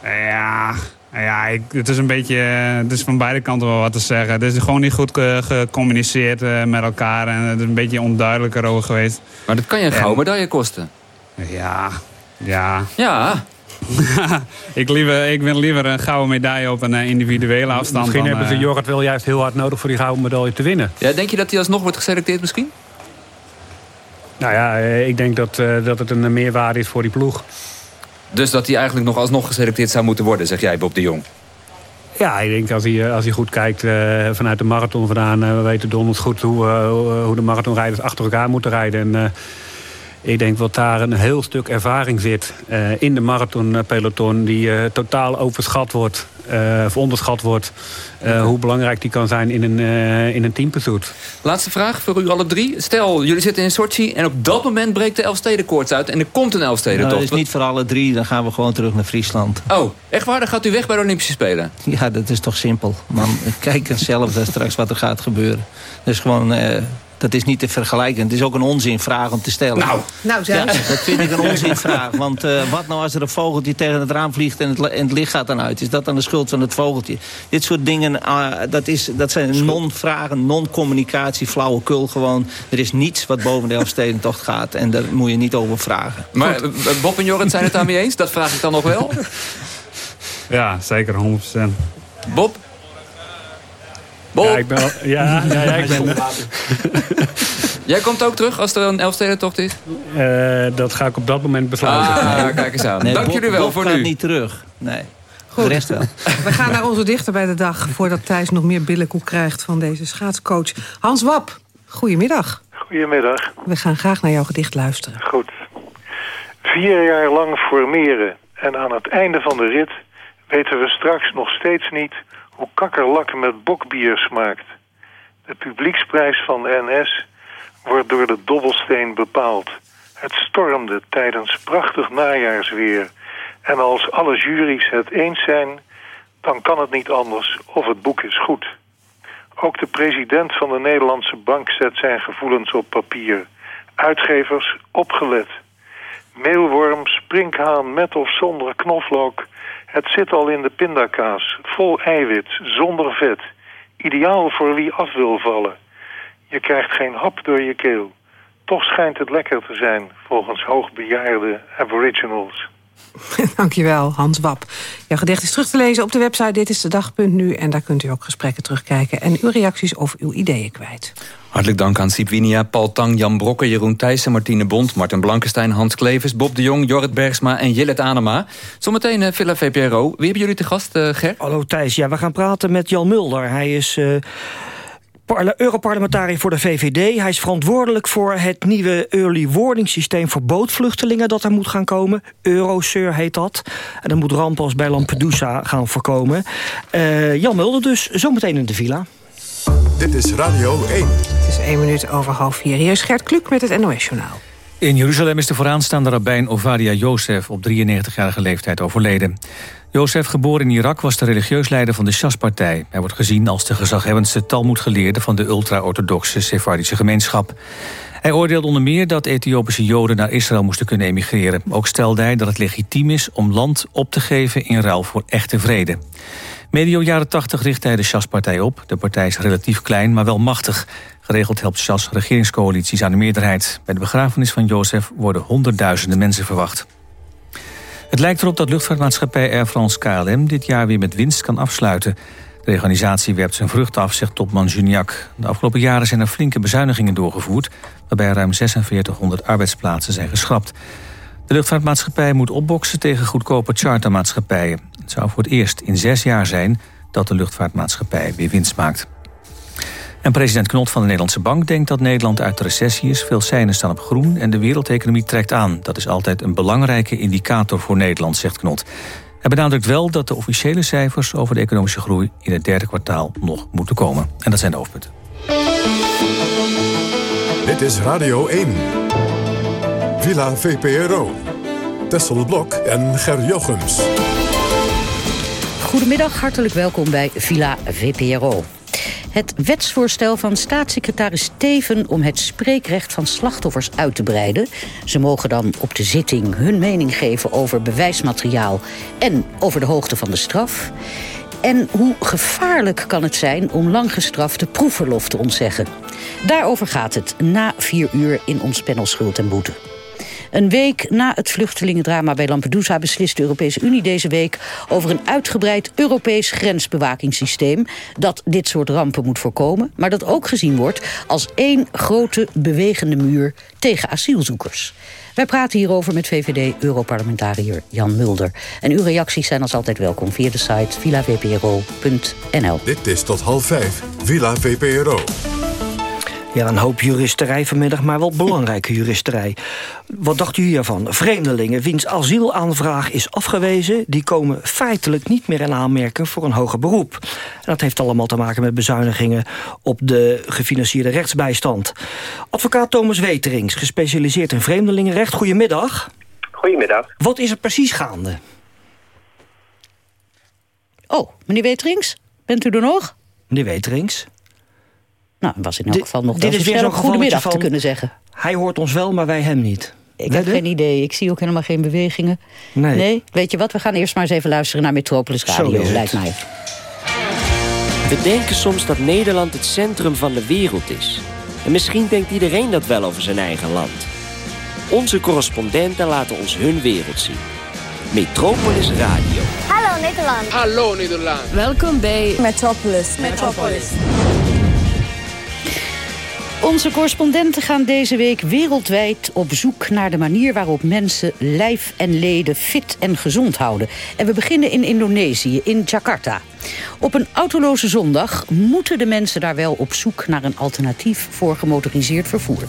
Ja, ja ik, het is een beetje, het is van beide kanten wel wat te zeggen. Het is gewoon niet goed gecommuniceerd met elkaar en het is een beetje onduidelijker over geweest. Maar dat kan je een gouden medaille kosten. Ja, ja. Ja. ik, liever, ik wil liever een gouden medaille op een eh, individuele afstand. Misschien hebben ze uh... Jorrit wel juist heel hard nodig voor die gouden medaille te winnen. Ja, denk je dat hij alsnog wordt geselecteerd misschien? Nou ja, eh, ik denk dat, dat het een meerwaarde is voor die ploeg. Dus dat hij eigenlijk nog alsnog geselecteerd zou moeten worden, zeg jij Bob de Jong? Ja, ik denk als hij, als hij goed kijkt vanuit de marathon vandaan... we weten donders goed hoe, hoe de marathonrijders achter elkaar moeten rijden... En, ik denk dat daar een heel stuk ervaring zit uh, in de marathonpeloton... die uh, totaal overschat wordt, uh, of onderschat wordt... hoe belangrijk die kan zijn in een, in een teampursuit. Laatste vraag voor u alle drie. Stel, jullie zitten in Sochi en op dat moment breekt de Elfstedenkoorts uit... en er komt een Elfstedentocht. Nou, dat is niet voor alle drie, dan gaan we gewoon terug naar Friesland. Oh, echt waar? Dan gaat u weg bij de Olympische Spelen? Ja, dat is toch simpel. Man, kijk zelf straks wat er gaat gebeuren. Dus gewoon dat is niet te vergelijken. Het is ook een onzinvraag om te stellen. Nou, nou ja, dat vind ik een onzinvraag. Want uh, wat nou als er een vogeltje tegen het raam vliegt en het, en het, licht gaat dan uit? Is dat dan de schuld van het vogeltje? Dit soort dingen, uh, dat, is, dat zijn non-vragen, non-communicatie, flauwekul gewoon. Er is niets wat boven de Elfstedentocht gaat. En daar moet je niet over vragen. Maar Goed. Eh, Bob en Jorrit zijn het daarmee eens? Dat vraag ik dan nog wel? Ja, zeker 100%. Bob? Ja, ik ben ja, ja, ik ben... Jij komt ook terug als er een Elfstedentocht is? Eh, dat ga ik op dat moment besluiten. Ah, kijk eens aan. Dank jullie wel voor voor gaat nu. niet terug. Nee. Goed. De rest wel. We gaan naar onze dichter bij de dag... voordat Thijs nog meer billenkoek krijgt van deze schaatscoach. Hans Wap, goedemiddag. Goedemiddag. We gaan graag naar jouw gedicht luisteren. Goed. Vier jaar lang formeren en aan het einde van de rit... weten we straks nog steeds niet hoe kakkerlakken met bokbier smaakt. De publieksprijs van NS wordt door de dobbelsteen bepaald. Het stormde tijdens prachtig najaarsweer. En als alle juries het eens zijn, dan kan het niet anders of het boek is goed. Ook de president van de Nederlandse Bank zet zijn gevoelens op papier. Uitgevers, opgelet. Meelworm, sprinkhaan met of zonder knoflook... Het zit al in de pindakaas, vol eiwit, zonder vet. Ideaal voor wie af wil vallen. Je krijgt geen hap door je keel. Toch schijnt het lekker te zijn, volgens hoogbejaarde aboriginals. Dankjewel, Hans Wap. Jouw gedicht is terug te lezen op de website Dit is de dag.nu. En daar kunt u ook gesprekken terugkijken en uw reacties of uw ideeën kwijt. Hartelijk dank aan Sipwinia, Paul Tang, Jan Brokker, Jeroen Thijssen, Martine Bond, Martin Blankenstein, Hans Klevers, Bob de Jong, Jorrit Bergsma en Jillet Anema. Zometeen uh, Villa VPRO. Wie hebben jullie te gast, eh, Ger? Hallo Thijs, ja, we gaan praten met Jan Mulder. Hij is... Uh... Europarlementariër voor de VVD. Hij is verantwoordelijk voor het nieuwe early warning systeem... voor bootvluchtelingen dat er moet gaan komen. Eurosur heet dat. En dat moet rampen als bij Lampedusa gaan voorkomen. Jan Mulder dus, zometeen in de villa. Dit is Radio 1. Het is 1 minuut over half vier. Hier is Gert Kluk met het NOS-journaal. In Jeruzalem is de vooraanstaande rabbijn Ovadia Jozef op 93-jarige leeftijd overleden. Jozef, geboren in Irak, was de religieus leider van de Shas-partij. Hij wordt gezien als de gezaghebbendste talmoedgeleerde... van de ultra-orthodoxe Sephardische gemeenschap. Hij oordeelde onder meer dat Ethiopische Joden naar Israël moesten kunnen emigreren. Ook stelde hij dat het legitiem is om land op te geven in ruil voor echte vrede. Medio jaren 80 richt hij de Sjas-partij op. De partij is relatief klein, maar wel machtig. Geregeld helpt Sjas regeringscoalities aan de meerderheid. Bij de begrafenis van Jozef worden honderdduizenden mensen verwacht. Het lijkt erop dat luchtvaartmaatschappij Air France KLM... dit jaar weer met winst kan afsluiten. De organisatie werpt zijn vrucht af, zegt topman Juniac. De afgelopen jaren zijn er flinke bezuinigingen doorgevoerd... waarbij ruim 4600 arbeidsplaatsen zijn geschrapt. De luchtvaartmaatschappij moet opboksen tegen goedkope chartermaatschappijen. Het zou voor het eerst in zes jaar zijn dat de luchtvaartmaatschappij weer winst maakt. En president Knot van de Nederlandse Bank denkt dat Nederland uit de recessie is. Veel seinen staan op groen en de wereldeconomie trekt aan. Dat is altijd een belangrijke indicator voor Nederland, zegt Knot. Hij benadrukt wel dat de officiële cijfers over de economische groei... in het derde kwartaal nog moeten komen. En dat zijn de hoofdpunten. Dit is Radio 1. Villa VPRO. Tessel Blok en Ger Jochems. Goedemiddag, hartelijk welkom bij Villa VPRO. Het wetsvoorstel van staatssecretaris Steven om het spreekrecht van slachtoffers uit te breiden. Ze mogen dan op de zitting hun mening geven over bewijsmateriaal en over de hoogte van de straf. En hoe gevaarlijk kan het zijn om lang gestrafte proefverlof te ontzeggen? Daarover gaat het na vier uur in ons panel Schuld en Boete. Een week na het vluchtelingendrama bij Lampedusa... beslist de Europese Unie deze week over een uitgebreid Europees grensbewakingssysteem... dat dit soort rampen moet voorkomen, maar dat ook gezien wordt... als één grote bewegende muur tegen asielzoekers. Wij praten hierover met VVD-europarlementariër Jan Mulder. En uw reacties zijn als altijd welkom via de site villavpro.nl. Dit is tot half vijf, Villa VPRO. Ja, een hoop juristerij vanmiddag, maar wel belangrijke juristerij. Wat dacht u hiervan? Vreemdelingen wiens asielaanvraag is afgewezen... die komen feitelijk niet meer in aanmerking voor een hoger beroep. En dat heeft allemaal te maken met bezuinigingen... op de gefinancierde rechtsbijstand. Advocaat Thomas Weterings, gespecialiseerd in vreemdelingenrecht. Goedemiddag. Goedemiddag. Wat is er precies gaande? Oh, meneer Weterings, bent u er nog? Meneer Weterings? Nou, was in elk geval nog dit is weer zo'n goedemiddag van, te kunnen zeggen. Hij hoort ons wel, maar wij hem niet. Ik heb geen idee. Ik zie ook helemaal geen bewegingen. Nee. nee. Weet je wat, we gaan eerst maar eens even luisteren naar Metropolis Radio, lijkt mij. We denken soms dat Nederland het centrum van de wereld is. En misschien denkt iedereen dat wel over zijn eigen land. Onze correspondenten laten ons hun wereld zien. Metropolis Radio. Hallo Nederland. Hallo Nederland. Welkom bij Metropolis. Metropolis. Metropolis. Onze correspondenten gaan deze week wereldwijd op zoek naar de manier waarop mensen lijf en leden fit en gezond houden. En we beginnen in Indonesië, in Jakarta. Op een autoloze zondag moeten de mensen daar wel op zoek naar een alternatief voor gemotoriseerd vervoer.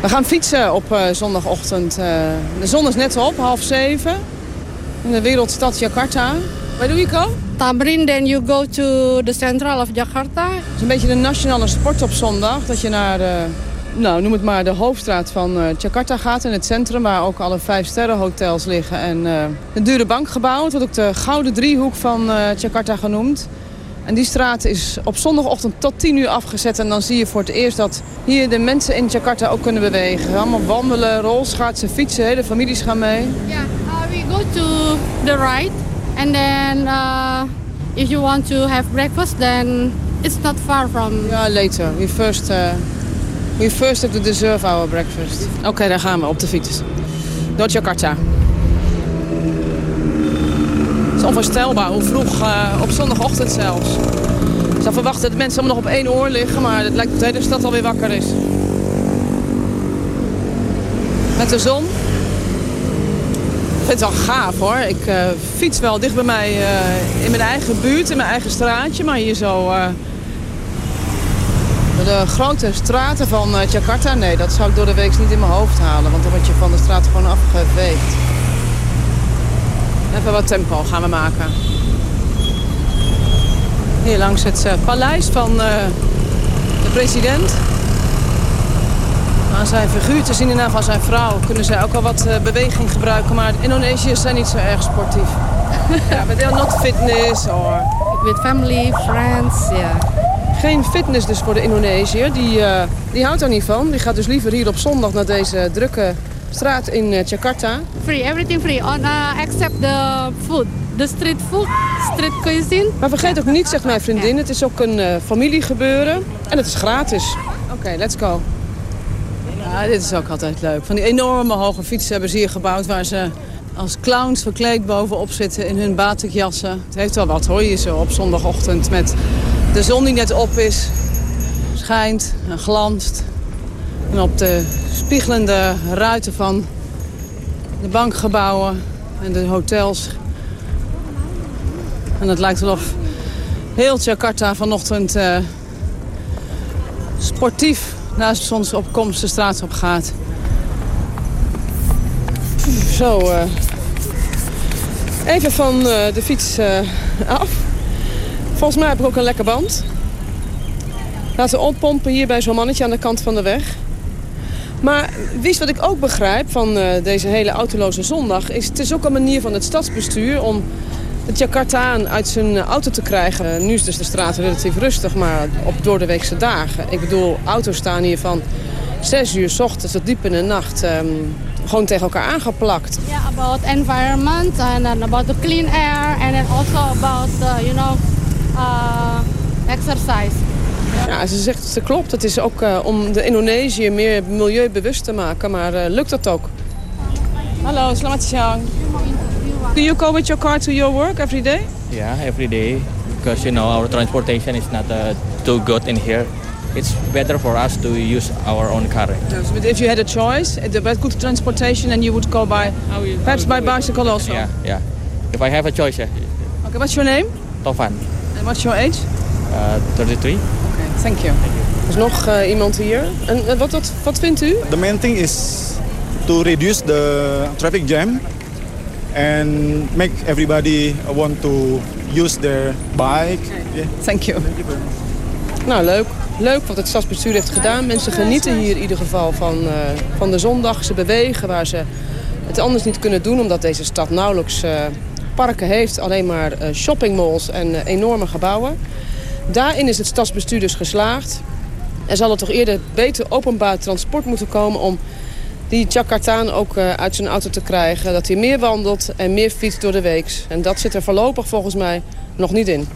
We gaan fietsen op uh, zondagochtend. Uh, de zon is net op, half zeven. In de wereldstad Jakarta. Waar doe je go? Tamrin, then you go to the central of Jakarta. Het is een beetje de nationale sport op zondag. Dat je naar, uh, nou, noem het maar, de hoofdstraat van Jakarta gaat. In het centrum, waar ook alle vijf sterrenhotels liggen. En een dure bankgebouw. Het wordt ook de gouden driehoek van Jakarta genoemd. En die straat is op zondagochtend tot 10 uur afgezet. En dan zie je voor het eerst dat hier de mensen in Jakarta ook kunnen bewegen. Allemaal wandelen, rolschaatsen, fietsen. Hele families gaan mee. Ja, yeah, uh, we go to the right. And then uh, if you want to have breakfast, then it's not far from... Ja, later. We first, uh, we first have to deserve our breakfast. Oké, okay, daar gaan we op de fiets. Door Jakarta. Het is onvoorstelbaar hoe vroeg, uh, op zondagochtend zelfs. Ik zou verwachten dat mensen allemaal nog op één oor liggen, maar het lijkt dat de hele stad alweer wakker is. Met de zon. Vind het wel gaaf hoor. Ik uh, fiets wel dicht bij mij uh, in mijn eigen buurt, in mijn eigen straatje. Maar hier zo... de grote straten van Jakarta, nee, dat zou ik door de week niet in mijn hoofd halen. Want dan word je van de straat gewoon afgeveegd. Even wat tempo gaan we maken. Hier langs het uh, paleis van uh, de president. Aan zijn figuur te zien en van zijn vrouw kunnen zij ook al wat uh, beweging gebruiken. Maar Indonesiërs zijn niet zo erg sportief. ja, but they're not fitness or... With family, friends, ja. Yeah. Geen fitness dus voor de Indonesiër. Die, die houdt er niet van. Die gaat dus liever hier op zondag naar deze drukke straat in uh, Jakarta. Free, everything free, on, uh, except the food. The street food, street cuisine. Maar vergeet ook niet, zegt mijn vriendin, het is ook een familiegebeuren. En het is gratis. Oké, okay, let's go. Ja, dit is ook altijd leuk. Van die enorme hoge fietsen hebben ze hier gebouwd... waar ze als clowns verkleed bovenop zitten in hun batikjassen. Het heeft wel wat, hoor je zo op zondagochtend met de zon die net op is. Schijnt en glanst. En op de spiegelende ruiten van de bankgebouwen en de hotels. En het lijkt wel heel Jakarta vanochtend uh, sportief naast zonsopkomst de straat op gaat. Zo, uh, even van uh, de fiets af. Volgens mij heb ik ook een lekker band. Laten we oppompen hier bij zo'n mannetje aan de kant van de weg. Maar wist wat ik ook begrijp van deze hele autoloze zondag... is het is ook een manier van het stadsbestuur om het Jakartaan uit zijn auto te krijgen. Uh, nu is dus de straat relatief rustig, maar op doordeweekse dagen. Ik bedoel, auto's staan hier van 6 uur s ochtends tot diep in de nacht... Um, gewoon tegen elkaar aangeplakt. Ja, yeah, about environment and then about the clean air... and then also about, uh, you know, uh, exercise. Ja, ze zegt ze klopt. Het is ook uh, om de Indonesië meer milieubewust te maken. Maar uh, lukt dat ook? Hallo, selamat siang. Do you go with your car to your work every day? Yeah, every day. Because you know our transportation is not uh, too good in here. It's better for us to use our own car. Yes, but if you had a choice, the good transportation, and you would go by, perhaps by bicycle also. Yeah, yeah. If I have a choice, yeah. Okay, what's your name? Tovan. And what's your age? Uh, 33. Thank you. Er is nog uh, iemand hier. En uh, wat, wat, wat vindt u? The main thing is to reduce the traffic jam and make everybody want to use their bike. Thank you. Nou, leuk. Leuk wat het stadsbestuur heeft gedaan. Mensen genieten hier in ieder geval van, uh, van de zondag. Ze bewegen waar ze het anders niet kunnen doen... omdat deze stad nauwelijks uh, parken heeft. Alleen maar uh, shoppingmalls en enorme gebouwen. Daarin is het stadsbestuur dus geslaagd. Er zal er toch eerder beter openbaar transport moeten komen... om die Jakartaan ook uh, uit zijn auto te krijgen. Dat hij meer wandelt en meer fietst door de week. En dat zit er voorlopig volgens mij nog niet in.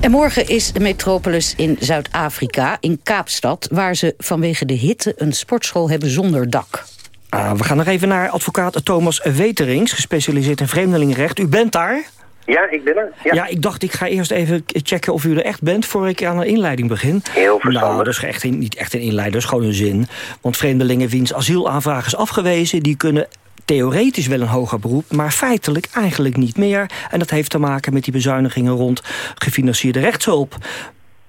En morgen is de Metropolis in Zuid-Afrika, in Kaapstad... waar ze vanwege de hitte een sportschool hebben zonder dak. Ah, we gaan nog even naar advocaat Thomas Weterings, gespecialiseerd in vreemdelingenrecht. U bent daar? Ja, ik ben er. Ja. ja. ik dacht ik ga eerst even checken of u er echt bent... voor ik aan een inleiding begin. Heel verstandig. Nou, dat is echt niet echt een inleiding, dat is gewoon een zin. Want vreemdelingen wiens asielaanvraag is afgewezen... die kunnen theoretisch wel een hoger beroep... maar feitelijk eigenlijk niet meer. En dat heeft te maken met die bezuinigingen rond gefinancierde rechtshulp.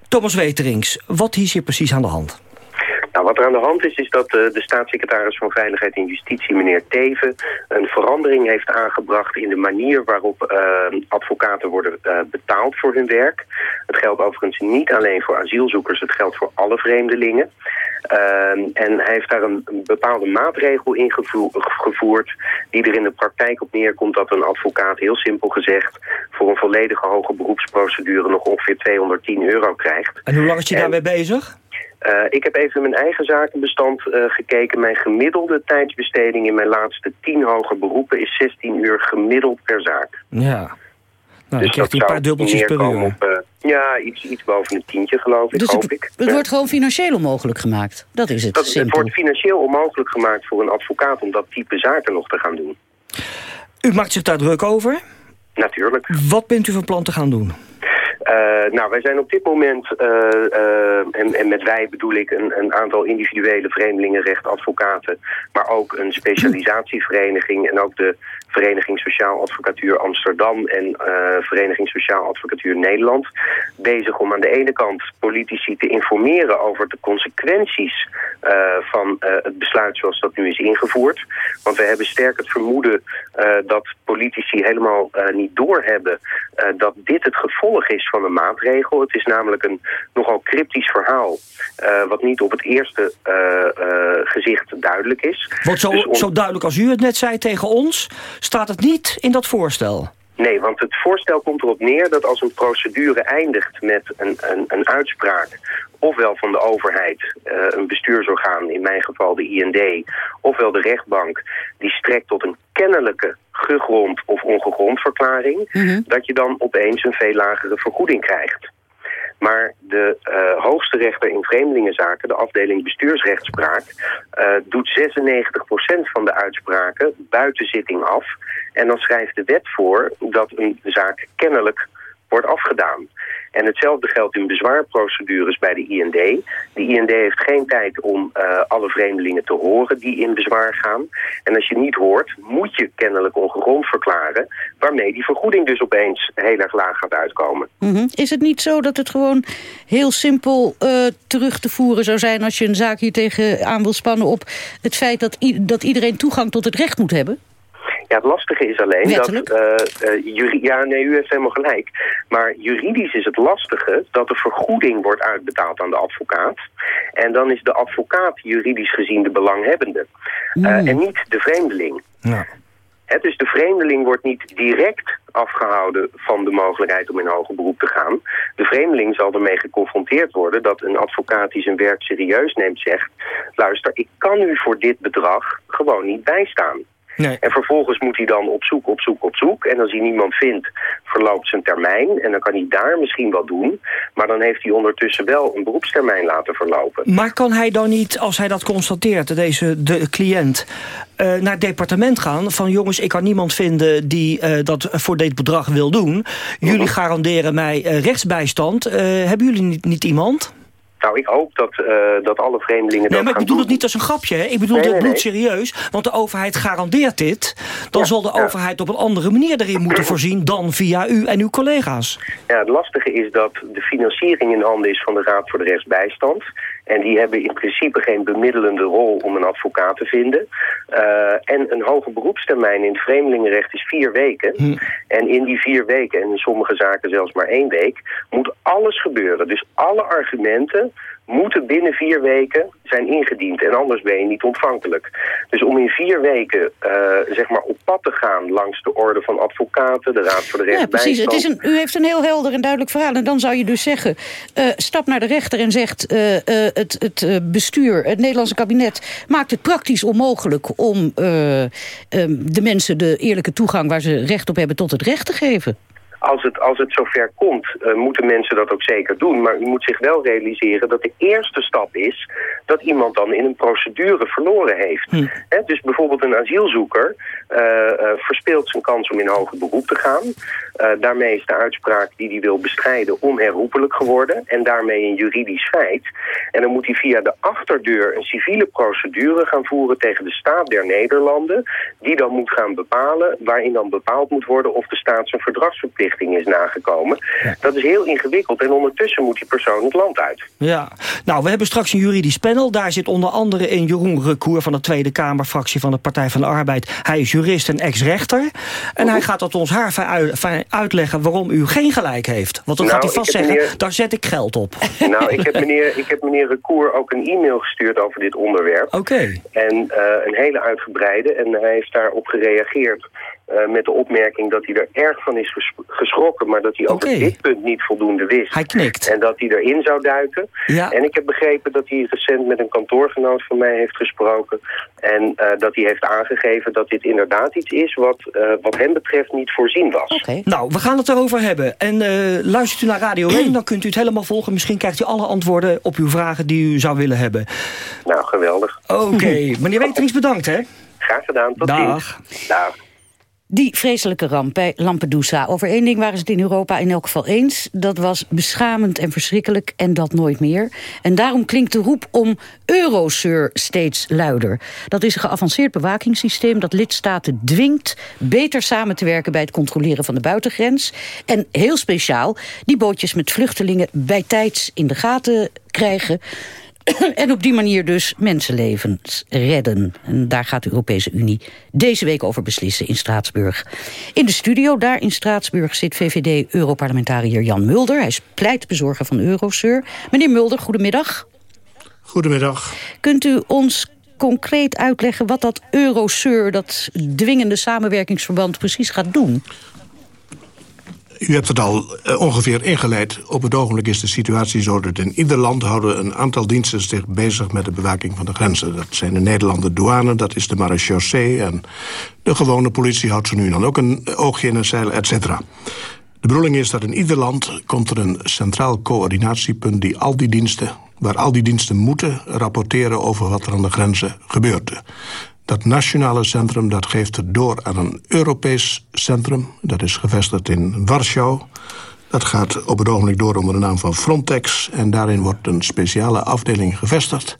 Thomas Weterings, wat is hier precies aan de hand? Nou, wat er aan de hand is, is dat uh, de staatssecretaris van Veiligheid en Justitie, meneer Teven, een verandering heeft aangebracht in de manier waarop uh, advocaten worden uh, betaald voor hun werk. Het geldt overigens niet alleen voor asielzoekers, het geldt voor alle vreemdelingen. En hij heeft daar een, een bepaalde maatregel ingevoerd die er in de praktijk op neerkomt dat een advocaat, heel simpel gezegd, voor een volledige hoge beroepsprocedure nog ongeveer 210 euro krijgt. En hoe lang is je daarmee bezig? Uh, ik heb even mijn eigen zakenbestand uh, gekeken. Mijn gemiddelde tijdsbesteding in mijn laatste 10 hoge beroepen is 16 uur gemiddeld per zaak. Ja. Nou, dus dat een paar dubbeltjes per uur. Op, uh, ja, iets, iets boven een tientje geloof ik, dus hoop het, ik. Het wordt gewoon financieel onmogelijk gemaakt. Dat is het, dat, simpel. Het wordt financieel onmogelijk gemaakt voor een advocaat om dat type zaken nog te gaan doen. U maakt zich daar druk over? Natuurlijk. Wat bent u van plan te gaan doen? Uh, nou, wij zijn op dit moment, uh, uh, en, en, met wij bedoel ik een, een, aantal individuele vreemdelingenrechtadvocaten, maar ook een specialisatievereniging en ook de Vereniging Sociaal Advocatuur Amsterdam en Vereniging Sociaal Advocatuur Nederland, bezig om aan de ene kant politici te informeren over de consequenties van het besluit zoals dat nu is ingevoerd. Want we hebben sterk het vermoeden dat politici helemaal niet doorhebben dat dit het gevolg is van een maatregel. Het is namelijk een nogal cryptisch verhaal... Wat niet op het eerste gezicht duidelijk is. Wordt zo, dus zo duidelijk als u het net zei tegen ons... staat het niet in dat voorstel? Nee, want het voorstel komt erop neer dat als een procedure eindigt met een, een, een uitspraak... ofwel van de overheid, een bestuursorgaan, in mijn geval de IND... ofwel de rechtbank, die strekt tot een kennelijke gegrond of ongegrond verklaring... Mm -hmm. dat je dan opeens een veel lagere vergoeding krijgt. Maar de uh, hoogste rechter in vreemdelingenzaken, de afdeling bestuursrechtspraak... Uh, doet 96% van de uitspraken buiten zitting af. En dan schrijft de wet voor dat een zaak kennelijk wordt afgedaan. En hetzelfde geldt in bezwaarprocedures bij de IND. De IND heeft geen tijd om uh, alle vreemdelingen te horen die in bezwaar gaan. En als je niet hoort, moet je kennelijk ongegrond verklaren... waarmee die vergoeding dus opeens heel erg laag gaat uitkomen. -hmm. Is het niet zo dat het gewoon heel simpel uh, terug te voeren zou zijn... als je een zaak hier tegenaan wil spannen op het feit dat, dat iedereen toegang tot het recht moet hebben? Ja, het lastige is alleen Wettelijk? dat... Uh, uh, ja, nee, u heeft helemaal gelijk. Maar juridisch is het lastige dat de vergoeding wordt uitbetaald aan de advocaat. En dan is de advocaat juridisch gezien de belanghebbende. Mm. Uh, en niet de vreemdeling. Ja. He, dus de vreemdeling wordt niet direct afgehouden van de mogelijkheid om in hoger beroep te gaan. De vreemdeling zal ermee geconfronteerd worden dat een advocaat die zijn werk serieus neemt zegt... luister, ik kan u voor dit bedrag gewoon niet bijstaan. Nee. En vervolgens moet hij dan op zoek, op zoek, op zoek. En als hij niemand vindt, verloopt zijn termijn. En dan kan hij daar misschien wat doen. Maar dan heeft hij ondertussen wel een beroepstermijn laten verlopen. Maar kan hij dan niet, als hij dat constateert, deze de cliënt... Uh, naar het departement gaan van... jongens, ik kan niemand vinden die uh, dat voor dit bedrag wil doen. Jullie -huh. garanderen mij uh, rechtsbijstand. hebben jullie niet, niet iemand? Nou, ik hoop dat, uh, dat alle vreemdelingen nee, dat maar ik bedoel doen. het niet als een grapje. Hè? Ik bedoel nee, dit nee, bloedserieus. Want de overheid garandeert dit. Dan ja, zal de ja. overheid op een andere manier erin moeten voorzien... dan via u en uw collega's. Ja, het lastige is dat de financiering in handen is van de Raad voor de Rechtsbijstand. En die hebben in principe geen bemiddelende rol om een advocaat te vinden. Uh, en een hoge beroepstermijn in het vreemdelingenrecht is vier weken. Hm. En in die vier weken, en in sommige zaken zelfs maar één week... moet alles gebeuren. Dus alle argumenten moeten binnen vier weken zijn ingediend. En anders ben je niet ontvankelijk. Dus om in vier weken uh, zeg maar op pad te gaan langs de orde van advocaten, de Raad voor de Rechtsbijstand. Ja, precies. Het is een, u heeft een heel helder en duidelijk verhaal. En dan zou je dus zeggen, uh, stap naar de rechter en zegt uh, het, het bestuur, het Nederlandse kabinet, maakt het praktisch onmogelijk om um, de mensen de eerlijke toegang waar ze recht op hebben tot het recht te geven. Als het, als het zover komt, uh, moeten mensen dat ook zeker doen. Maar u moet zich wel realiseren dat de eerste stap is... dat iemand dan in een procedure verloren heeft. Hm. dus bijvoorbeeld een asielzoeker uh, uh, verspeelt zijn kans om in hoger beroep te gaan. daarmee is de uitspraak die hij wil bestrijden onherroepelijk geworden. En daarmee een juridisch feit. En dan moet hij via de achterdeur een civiele procedure gaan voeren... tegen de staat der Nederlanden. Die dan moet gaan bepalen, waarin dan bepaald moet worden... of de staat zijn verdragsverplichting is nagekomen. Dat is heel ingewikkeld en ondertussen moet die persoon het land uit. Ja, nou we hebben straks een juridisch panel. Daar zit onder andere in Jeroen Recour van de Tweede Kamerfractie van de Partij van de Arbeid. Hij is jurist en ex-rechter. En hij gaat tot ons haar uitleggen waarom u geen gelijk heeft. Want dan gaat nou, hij vast zeggen, daar zet ik geld op. Nou, ik heb meneer, ik heb meneer Recour ook een e-mail gestuurd over dit onderwerp. Oké. En uh, een hele uitgebreide. En hij heeft daarop gereageerd. Uh, met de opmerking dat hij er erg van is geschrokken... maar dat hij over dit punt niet voldoende wist. Hij knikt. En dat hij erin zou duiken. Ja. En ik heb begrepen dat hij recent met een kantoorgenoot van mij heeft gesproken... en uh, dat hij heeft aangegeven dat dit inderdaad iets is... wat, uh, wat hem betreft niet voorzien was. Okay. Nou, we gaan het erover hebben. En luistert u naar Radio 1, dan kunt u het helemaal volgen. Misschien krijgt u alle antwoorden op uw vragen die u zou willen hebben. Nou, geweldig. Oké, meneer Weterings bedankt, hè? Graag gedaan, tot Dag. ziens. Dag. Die vreselijke ramp bij Lampedusa. Over één ding waren ze het in Europa in elk geval eens. Dat was beschamend en verschrikkelijk en dat nooit meer. En daarom klinkt de roep om Eurosur steeds luider. Dat is een geavanceerd bewakingssysteem dat lidstaten dwingt... beter samen te werken bij het controleren van de buitengrens. En heel speciaal, die bootjes met vluchtelingen bij tijds in de gaten krijgen en op die manier dus mensenlevens redden. En daar gaat de Europese Unie deze week over beslissen in Straatsburg. In de studio daar in Straatsburg zit VVD-europarlementariër Jan Mulder. Hij is pleitbezorger van Eurosur. Meneer Mulder, goedemiddag. Goedemiddag. Kunt u ons concreet uitleggen wat dat Eurosur, dat dwingende samenwerkingsverband, precies gaat doen? U hebt het al uh, ongeveer ingeleid. Op het ogenblik is de situatie zo dat in ieder land houden een aantal diensten zich bezig met de bewaking van de grenzen. Dat zijn de Nederlandse douane, dat is de marechaussee en de gewone politie houdt zo nu dan ook een oogje in het zeil, et cetera. De bedoeling is dat in ieder land komt er een centraal coördinatiepunt die al die diensten, waar al die diensten moeten rapporteren over wat er aan de grenzen gebeurt. Dat nationale centrum dat geeft het door aan een Europees centrum. Dat is gevestigd in Warschau. Dat gaat op het ogenblik door onder de naam van Frontex. En daarin wordt een speciale afdeling gevestigd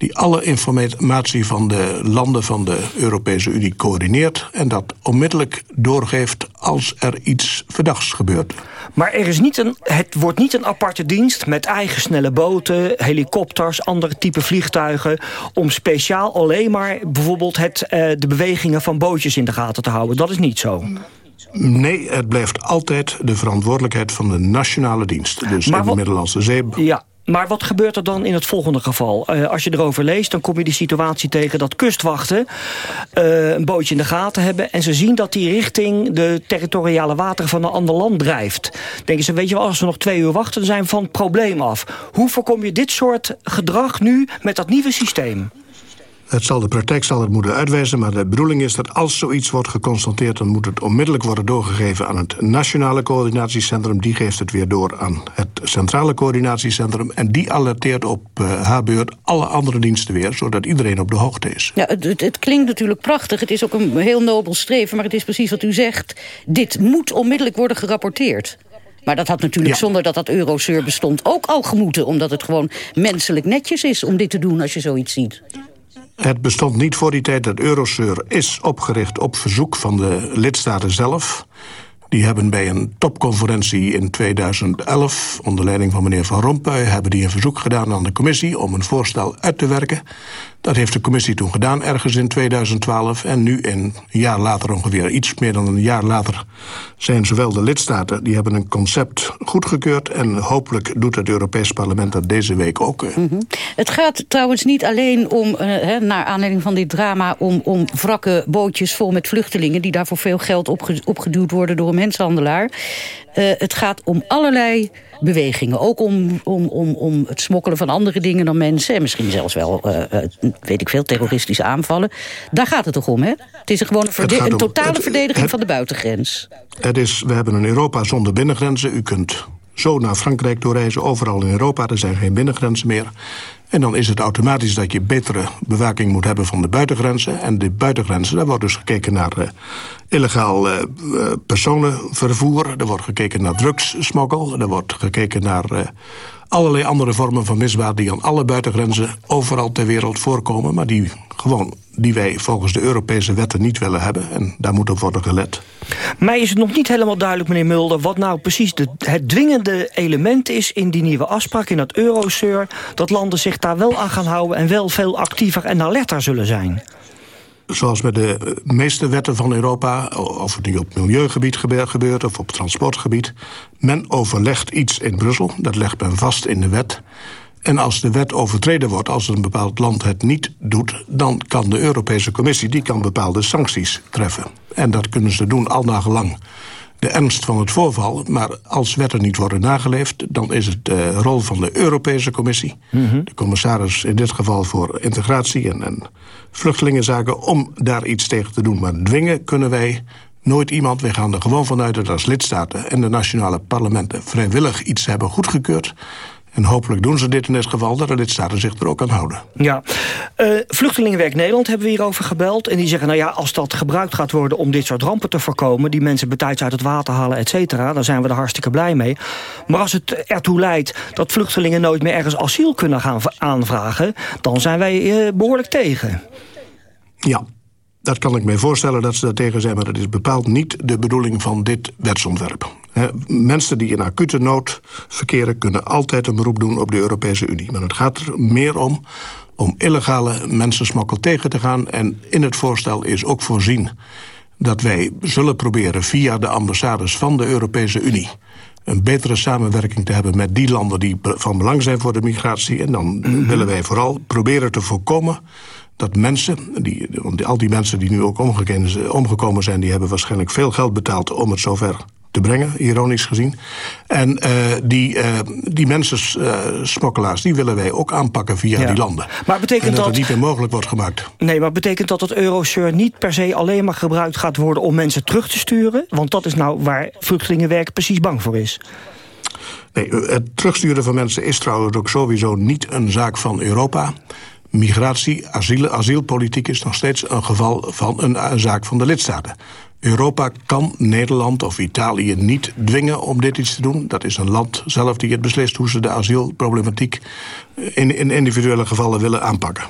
die alle informatie van de landen van de Europese Unie coördineert... en dat onmiddellijk doorgeeft als er iets verdachts gebeurt. Maar er is niet een, het wordt niet een aparte dienst met eigen snelle boten... helikopters, andere type vliegtuigen... om speciaal alleen maar bijvoorbeeld het, uh, de bewegingen van bootjes in de gaten te houden. Dat is niet zo. Nee, het blijft altijd de verantwoordelijkheid van de nationale dienst. Dus maar in de Middellandse Zee. Ja, maar wat gebeurt er dan in het volgende geval? Uh, als je erover leest, dan kom je die situatie tegen dat kustwachten uh, een bootje in de gaten hebben en ze zien dat die richting de territoriale wateren van een ander land drijft. Denken ze, weet je wel, als we nog twee uur wachten, dan zijn we van het probleem af. Hoe voorkom je dit soort gedrag nu met dat nieuwe systeem? Het zal de praktijk zal het moeten uitwijzen, maar de bedoeling is dat als zoiets wordt geconstateerd... dan moet het onmiddellijk worden doorgegeven aan het nationale coördinatiecentrum. Die geeft het weer door aan het centrale coördinatiecentrum. En die alerteert op uh, haar beurt alle andere diensten weer... zodat iedereen op de hoogte is. Ja, het, het, klinkt natuurlijk prachtig. Het is ook een heel nobel streven, maar het is precies wat u zegt. Dit moet onmiddellijk worden gerapporteerd. Maar dat had natuurlijk zonder dat dat Eurosur bestond ook al gemoeten. Omdat het gewoon menselijk netjes is om dit te doen als je zoiets ziet. Het bestond niet voor die tijd dat Eurosur is opgericht op verzoek van de lidstaten zelf. Die hebben bij een topconferentie in 2011... onder leiding van meneer Van Rompuy... hebben die een verzoek gedaan aan de commissie... om een voorstel uit te werken. Dat heeft de commissie toen gedaan, ergens in 2012. En nu, een jaar later ongeveer, iets meer dan een jaar later... zijn zowel de lidstaten, die hebben een concept goedgekeurd... en hopelijk doet het Europees Parlement dat deze week ook. Mm -hmm. Het gaat trouwens niet alleen om, uh, naar aanleiding van dit drama... om, om wrakke bootjes vol met vluchtelingen... die daarvoor veel geld opge opgeduwd worden door een mensenhandelaar. Uh, het gaat om allerlei bewegingen. Ook om, om, om, om het smokkelen van andere dingen dan mensen. En misschien zelfs wel weet ik veel, terroristische aanvallen. Daar gaat het toch om, hè? Het is gewoon een, een totale verdediging van de buitengrens. Het is, we hebben een Europa zonder binnengrenzen. U kunt zo naar Frankrijk doorreizen, overal in Europa. Er zijn geen binnengrenzen meer. En dan is het automatisch dat je betere bewaking moet hebben van de buitengrenzen. En de buitengrenzen, daar wordt dus gekeken naar uh, illegaal uh, personenvervoer. Er wordt gekeken naar drugssmokkel. Er wordt gekeken naar allerlei andere vormen van misbaar... die aan alle buitengrenzen overal ter wereld voorkomen... maar die, gewoon, die wij volgens de Europese wetten niet willen hebben. En daar moet op worden gelet. Mij is het nog niet helemaal duidelijk, meneer Mulder... wat nou precies het dwingende element is in die nieuwe afspraak... in dat Eurosur, dat landen zich daar wel aan gaan houden... en wel veel actiever en alerter zullen zijn zoals met de meeste wetten van Europa... of het nu op milieugebied gebeurt of op transportgebied... men overlegt iets in Brussel, dat legt men vast in de wet... En als de wet overtreden wordt, als een bepaald land het niet doet... dan kan de Europese Commissie die kan bepaalde sancties treffen. En dat kunnen ze doen al nagelang de ernst van het voorval. Maar als wetten niet worden nageleefd... dan is het de rol van de Europese Commissie... Mhm. de commissaris in dit geval voor integratie en, en vluchtelingenzaken... om daar iets tegen te doen. Maar dwingen kunnen wij nooit iemand. Wij gaan er gewoon vanuit dat als lidstaten en de nationale parlementen... vrijwillig iets hebben goedgekeurd... En hopelijk doen ze dit in dit geval, dat de lidstaten zich er ook aan houden. Ja. Uh, Vluchtelingenwerk Nederland hebben we hierover gebeld. En die zeggen, nou ja, als dat gebruikt gaat worden om dit soort rampen te voorkomen... die mensen betijds uit het water halen, et cetera... dan zijn we er hartstikke blij mee. Maar als het ertoe leidt dat vluchtelingen nooit meer ergens asiel kunnen gaan aanvragen... dan zijn wij uh, behoorlijk tegen. Ja, dat kan ik me voorstellen dat ze daar tegen zijn... maar dat is bepaald niet de bedoeling van dit wetsontwerp. Mensen die in acute nood verkeren... kunnen altijd een beroep doen op de Europese Unie. Maar het gaat er meer om om illegale mensensmokkel tegen te gaan. En in het voorstel is ook voorzien dat wij zullen proberen... via de ambassades van de Europese Unie een betere samenwerking te hebben met die landen die van belang zijn voor de migratie. En dan mhm. willen wij vooral proberen te voorkomen dat mensen, die, al die mensen die nu ook omgekomen zijn... die hebben waarschijnlijk veel geld betaald om het zover te brengen, ironisch gezien. En uh, die, uh, die mensensmokkelaars, die willen wij ook aanpakken via die landen. Maar betekent en dat, dat het niet meer mogelijk wordt gemaakt. Nee, maar betekent dat het Eurosur niet per se alleen maar gebruikt gaat worden... om mensen terug te sturen? Want dat is nou waar vluchtelingenwerk precies bang voor is. Nee, het terugsturen van mensen is trouwens ook sowieso niet een zaak van Europa migratie, asiel, asielpolitiek is nog steeds een geval van een, een zaak van de lidstaten. Europa kan Nederland of Italië niet dwingen om dit iets te doen. Dat is een land zelf die het beslist hoe ze de asielproblematiek in, in individuele gevallen willen aanpakken.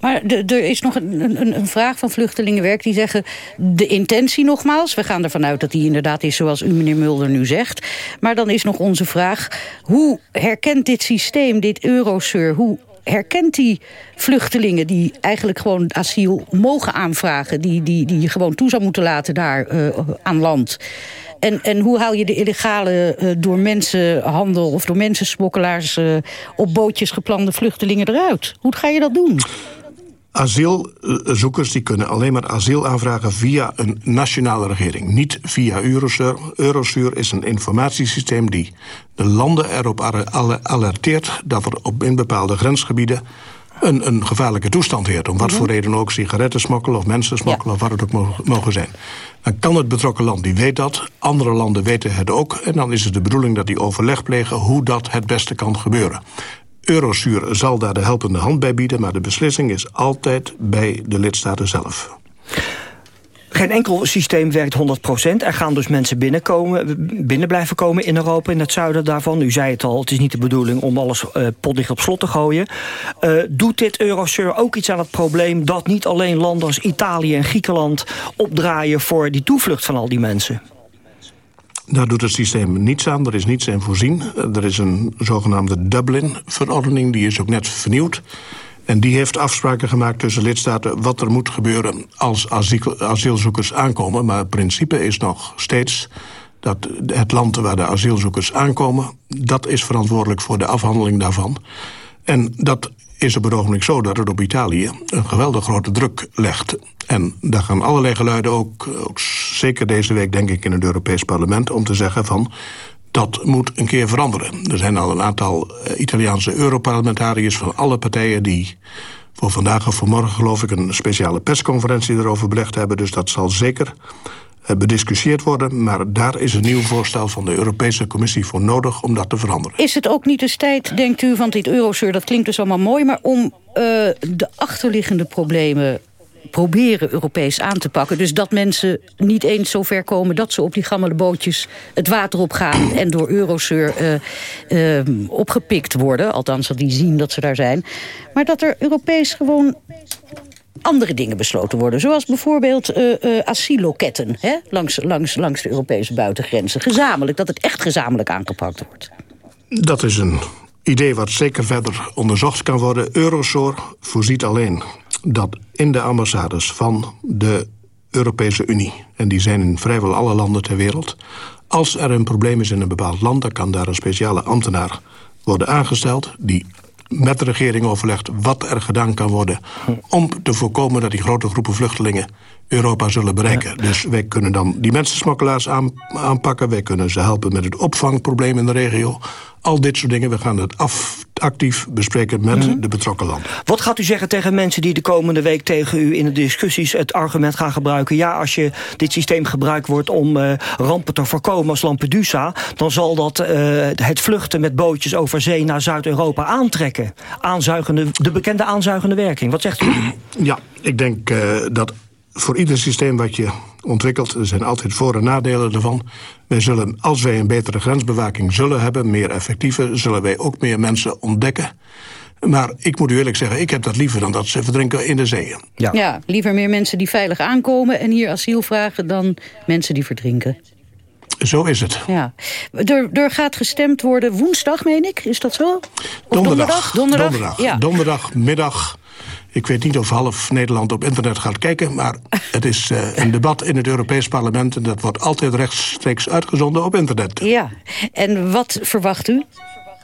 Maar er is nog een, een, een, vraag van vluchtelingenwerk. Die zeggen, de intentie nogmaals... we gaan ervan uit dat die inderdaad is zoals u, meneer Mulder, nu zegt. Maar dan is nog onze vraag... hoe herkent dit systeem, dit Eurosur... hoe herkent die vluchtelingen die eigenlijk gewoon asiel mogen aanvragen... die, die, die je gewoon toe zou moeten laten daar uh, aan land... En, en hoe haal je de illegale uh, door mensenhandel of door mensensmokkelaars uh, op bootjes geplande vluchtelingen eruit? Hoe ga je dat doen? Asielzoekers die kunnen alleen maar asiel aanvragen via een nationale regering. Niet via Eurosur. Eurosur is een informatiesysteem die de landen erop alerteert... dat er op in bepaalde grensgebieden een, een gevaarlijke toestand heert. Om wat mhm. voor reden ook sigaretten smokkelen of mensen smokkelen... of wat het ook mogen zijn. Dan kan het betrokken land, die weet dat. Andere landen weten het ook. En dan is het de bedoeling dat die overleg plegen... hoe dat het beste kan gebeuren. Eurosur zal daar de helpende hand bij bieden... maar de beslissing is altijd bij de lidstaten zelf. Geen enkel systeem werkt 100%. Er gaan dus mensen binnenkomen, binnen blijven komen in Europa, in het zuiden daarvan. U zei het al, het is niet de bedoeling om alles uh, potdicht op slot te gooien. Uh, doet dit Eurosur ook iets aan het probleem... dat niet alleen landen als Italië en Griekenland opdraaien... voor die toevlucht van al die mensen? Daar doet het systeem niets aan, er is niets in voorzien. Er is een zogenaamde Dublin-verordening, die is ook net vernieuwd. En die heeft afspraken gemaakt tussen lidstaten... wat er moet gebeuren als asielzoekers aankomen. Maar het principe is nog steeds dat het land waar de asielzoekers aankomen... dat is verantwoordelijk voor de afhandeling daarvan. En dat is op het ogenblik zo dat het op Italië een geweldig grote druk legt. En daar gaan allerlei geluiden ook, ook zeker deze week denk ik in het Europees Parlement... om te zeggen van dat moet een keer veranderen. Er zijn al een aantal eh, Italiaanse Europarlementariërs van alle partijen... die voor vandaag of voor morgen geloof ik een speciale persconferentie erover belegd hebben. Dus dat zal zeker eh, bediscussieerd worden. Maar daar is een nieuw voorstel van de Europese Commissie voor nodig om dat te veranderen. Is het ook niet eens tijd, denkt u, want dit Eurosur, dat klinkt dus allemaal mooi... maar om uh, de achterliggende problemen proberen Europees aan te pakken. Dus dat mensen niet eens zo ver komen... dat ze op die gammele bootjes het water op gaan... en door Eurosur uh, uh, opgepikt worden. Althans, dat die zien dat ze daar zijn. Maar dat er Europees gewoon andere dingen besloten worden. Zoals bijvoorbeeld uh, asielloketten hè? Langs, langs, langs de Europese buitengrenzen. Gezamenlijk, dat het echt gezamenlijk aangepakt wordt. Dat is een idee wat zeker verder onderzocht kan worden. Eurosur voorziet alleen dat in de ambassades van de Europese Unie... en die zijn in vrijwel alle landen ter wereld... als er een probleem is in een bepaald land... dan kan daar een speciale ambtenaar worden aangesteld... die met de regering overlegt wat er gedaan kan worden... om te voorkomen dat die grote groepen vluchtelingen Europa zullen bereiken. Dus wij kunnen dan die mensensmokkelaars aanpakken. Wij kunnen ze helpen met het opvangprobleem in de regio. Al dit soort dingen. We gaan het af, actief bespreken met mhm. de betrokken landen. Wat gaat u zeggen tegen mensen die de komende week tegen u in de discussies het argument gaan gebruiken? Ja, als je dit systeem gebruikt wordt om uh, rampen te voorkomen als Lampedusa, dan zal dat uh, het vluchten met bootjes over zee naar Zuid-Europa aantrekken. Aanzuigende, de bekende aanzuigende werking. Wat zegt u? Ja, ik denk uh, dat voor ieder systeem wat je ontwikkelt... er zijn altijd voor- en nadelen ervan. Wij zullen, als wij een betere grensbewaking zullen hebben... meer effectieve, zullen wij ook meer mensen ontdekken... Maar ik moet u eerlijk zeggen, ik heb dat liever dan dat ze verdrinken in de zeeën. Ja. ja, liever meer mensen die veilig aankomen en hier asiel vragen... dan mensen die verdrinken. Zo is het. Ja. Er, er gaat gestemd worden woensdag, meen ik. Is dat zo? donderdag. Donderdag, donderdag. Ja. donderdagmiddag ik weet niet of half Nederland op internet gaat kijken... maar het is uh, een debat in het Europees Parlement... en dat wordt altijd rechtstreeks uitgezonden op internet. Ja, en wat verwacht u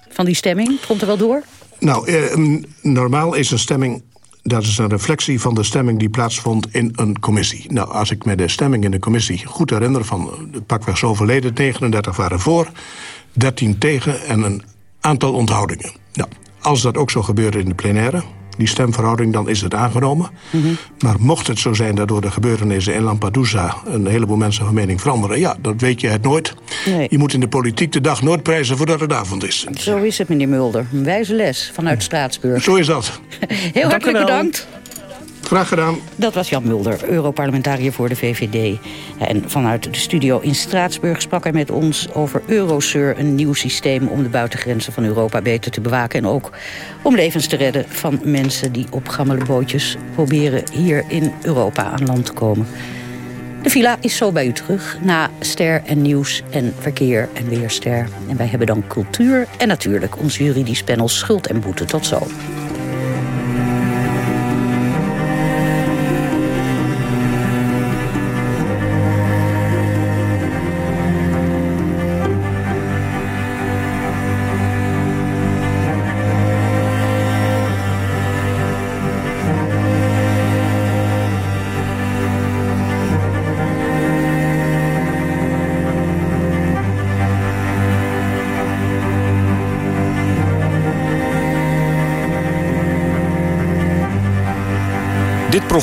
van die stemming? Komt er wel door? Nou, eh, normaal is een stemming... Dat is een reflectie van de stemming die plaatsvond in een commissie. Nou, als ik me de stemming in de commissie goed herinner... van eh, pakweg zo verleden, 39 waren voor, 13 tegen en een aantal onthoudingen. Nou, als dat ook zo gebeurde in de plenaire die stemverhouding, dan is het aangenomen. Mhm. Maar mocht het zo zijn dat door de gebeurtenissen in Lampedusa... een heleboel mensen van mening veranderen, ja, dat weet je het nooit. Nee. Je moet in de politiek de dag nooit prijzen voordat het avond is. Zo is het, meneer Mulder. Een wijze les vanuit Straatsburg. Zo is dat. Heel hartelijk bedankt. Graag gedaan. Dat was Jan Mulder, Europarlementariër voor de VVD. En vanuit de studio in Straatsburg sprak hij met ons over Eurosur... een nieuw systeem om de buitengrenzen van Europa beter te bewaken... en ook om levens te redden van mensen die op gammele bootjes... proberen hier in Europa aan land te komen. De villa is zo bij u terug, na ster en nieuws en verkeer en weerster. En wij hebben dan cultuur en natuurlijk ons juridisch panel Schuld en Boete. Tot zo.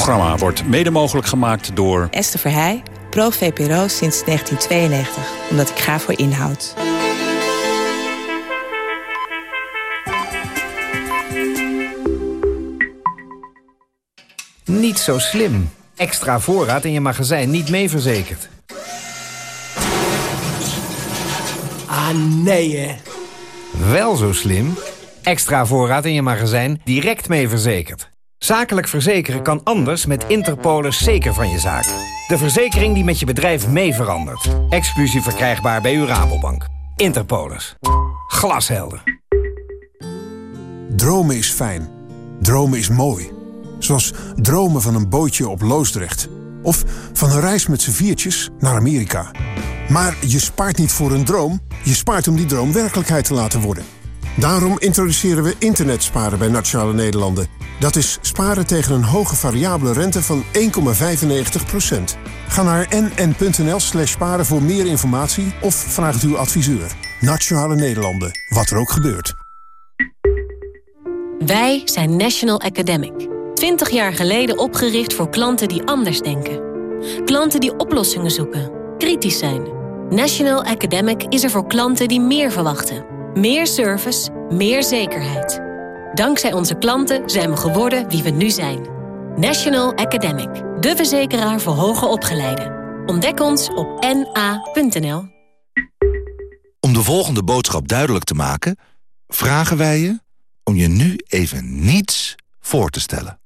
Programma wordt mede mogelijk gemaakt door... Esther Verheij, pro-VPRO sinds 1992. Omdat ik ga voor inhoud. Niet zo slim. Extra voorraad in je magazijn niet mee verzekerd. Ah, nee, hè? Wel zo slim. Extra voorraad in je magazijn direct mee verzekerd. Zakelijk verzekeren kan anders met Interpolis zeker van je zaak. De verzekering die met je bedrijf mee verandert. Exclusief verkrijgbaar bij uw Rabobank. Interpolis. Glashelder. Dromen is fijn. Dromen is mooi. Zoals dromen van een bootje op Loosdrecht. Of van een reis met z'n viertjes naar Amerika. Maar je spaart niet voor een droom. Je spaart om die droom werkelijkheid te laten worden. Daarom introduceren we internetsparen bij Nationale Nederlanden. Dat is sparen tegen een hoge variabele rente van 1,95%. Ga naar nn.nl slash sparen voor meer informatie of vraag uw adviseur. Nationale Nederlanden, wat er ook gebeurt. Wij zijn National Academic. 20 jaar geleden opgericht voor klanten die anders denken. Klanten die oplossingen zoeken, kritisch zijn. National Academic is er voor klanten die meer verwachten. Meer service, meer zekerheid. Dankzij onze klanten zijn we geworden wie we nu zijn. National Academic, de verzekeraar voor hoger opgeleiden. Ontdek ons op na.nl. Om de volgende boodschap duidelijk te maken... vragen wij je om je nu even niets voor te stellen.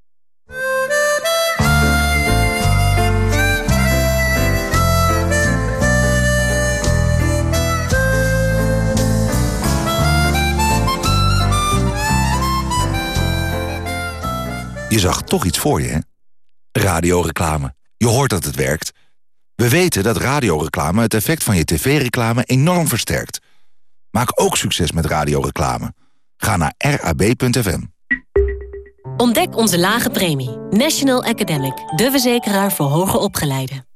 Je zag toch iets voor je, hè? Radioreclame. Je hoort dat het werkt. We weten dat radioreclame het effect van je tv-reclame enorm versterkt. Maak ook succes met radioreclame. Ga naar rab.fm. Ontdek onze lage premie. National Academic, de verzekeraar voor hoger opgeleiden.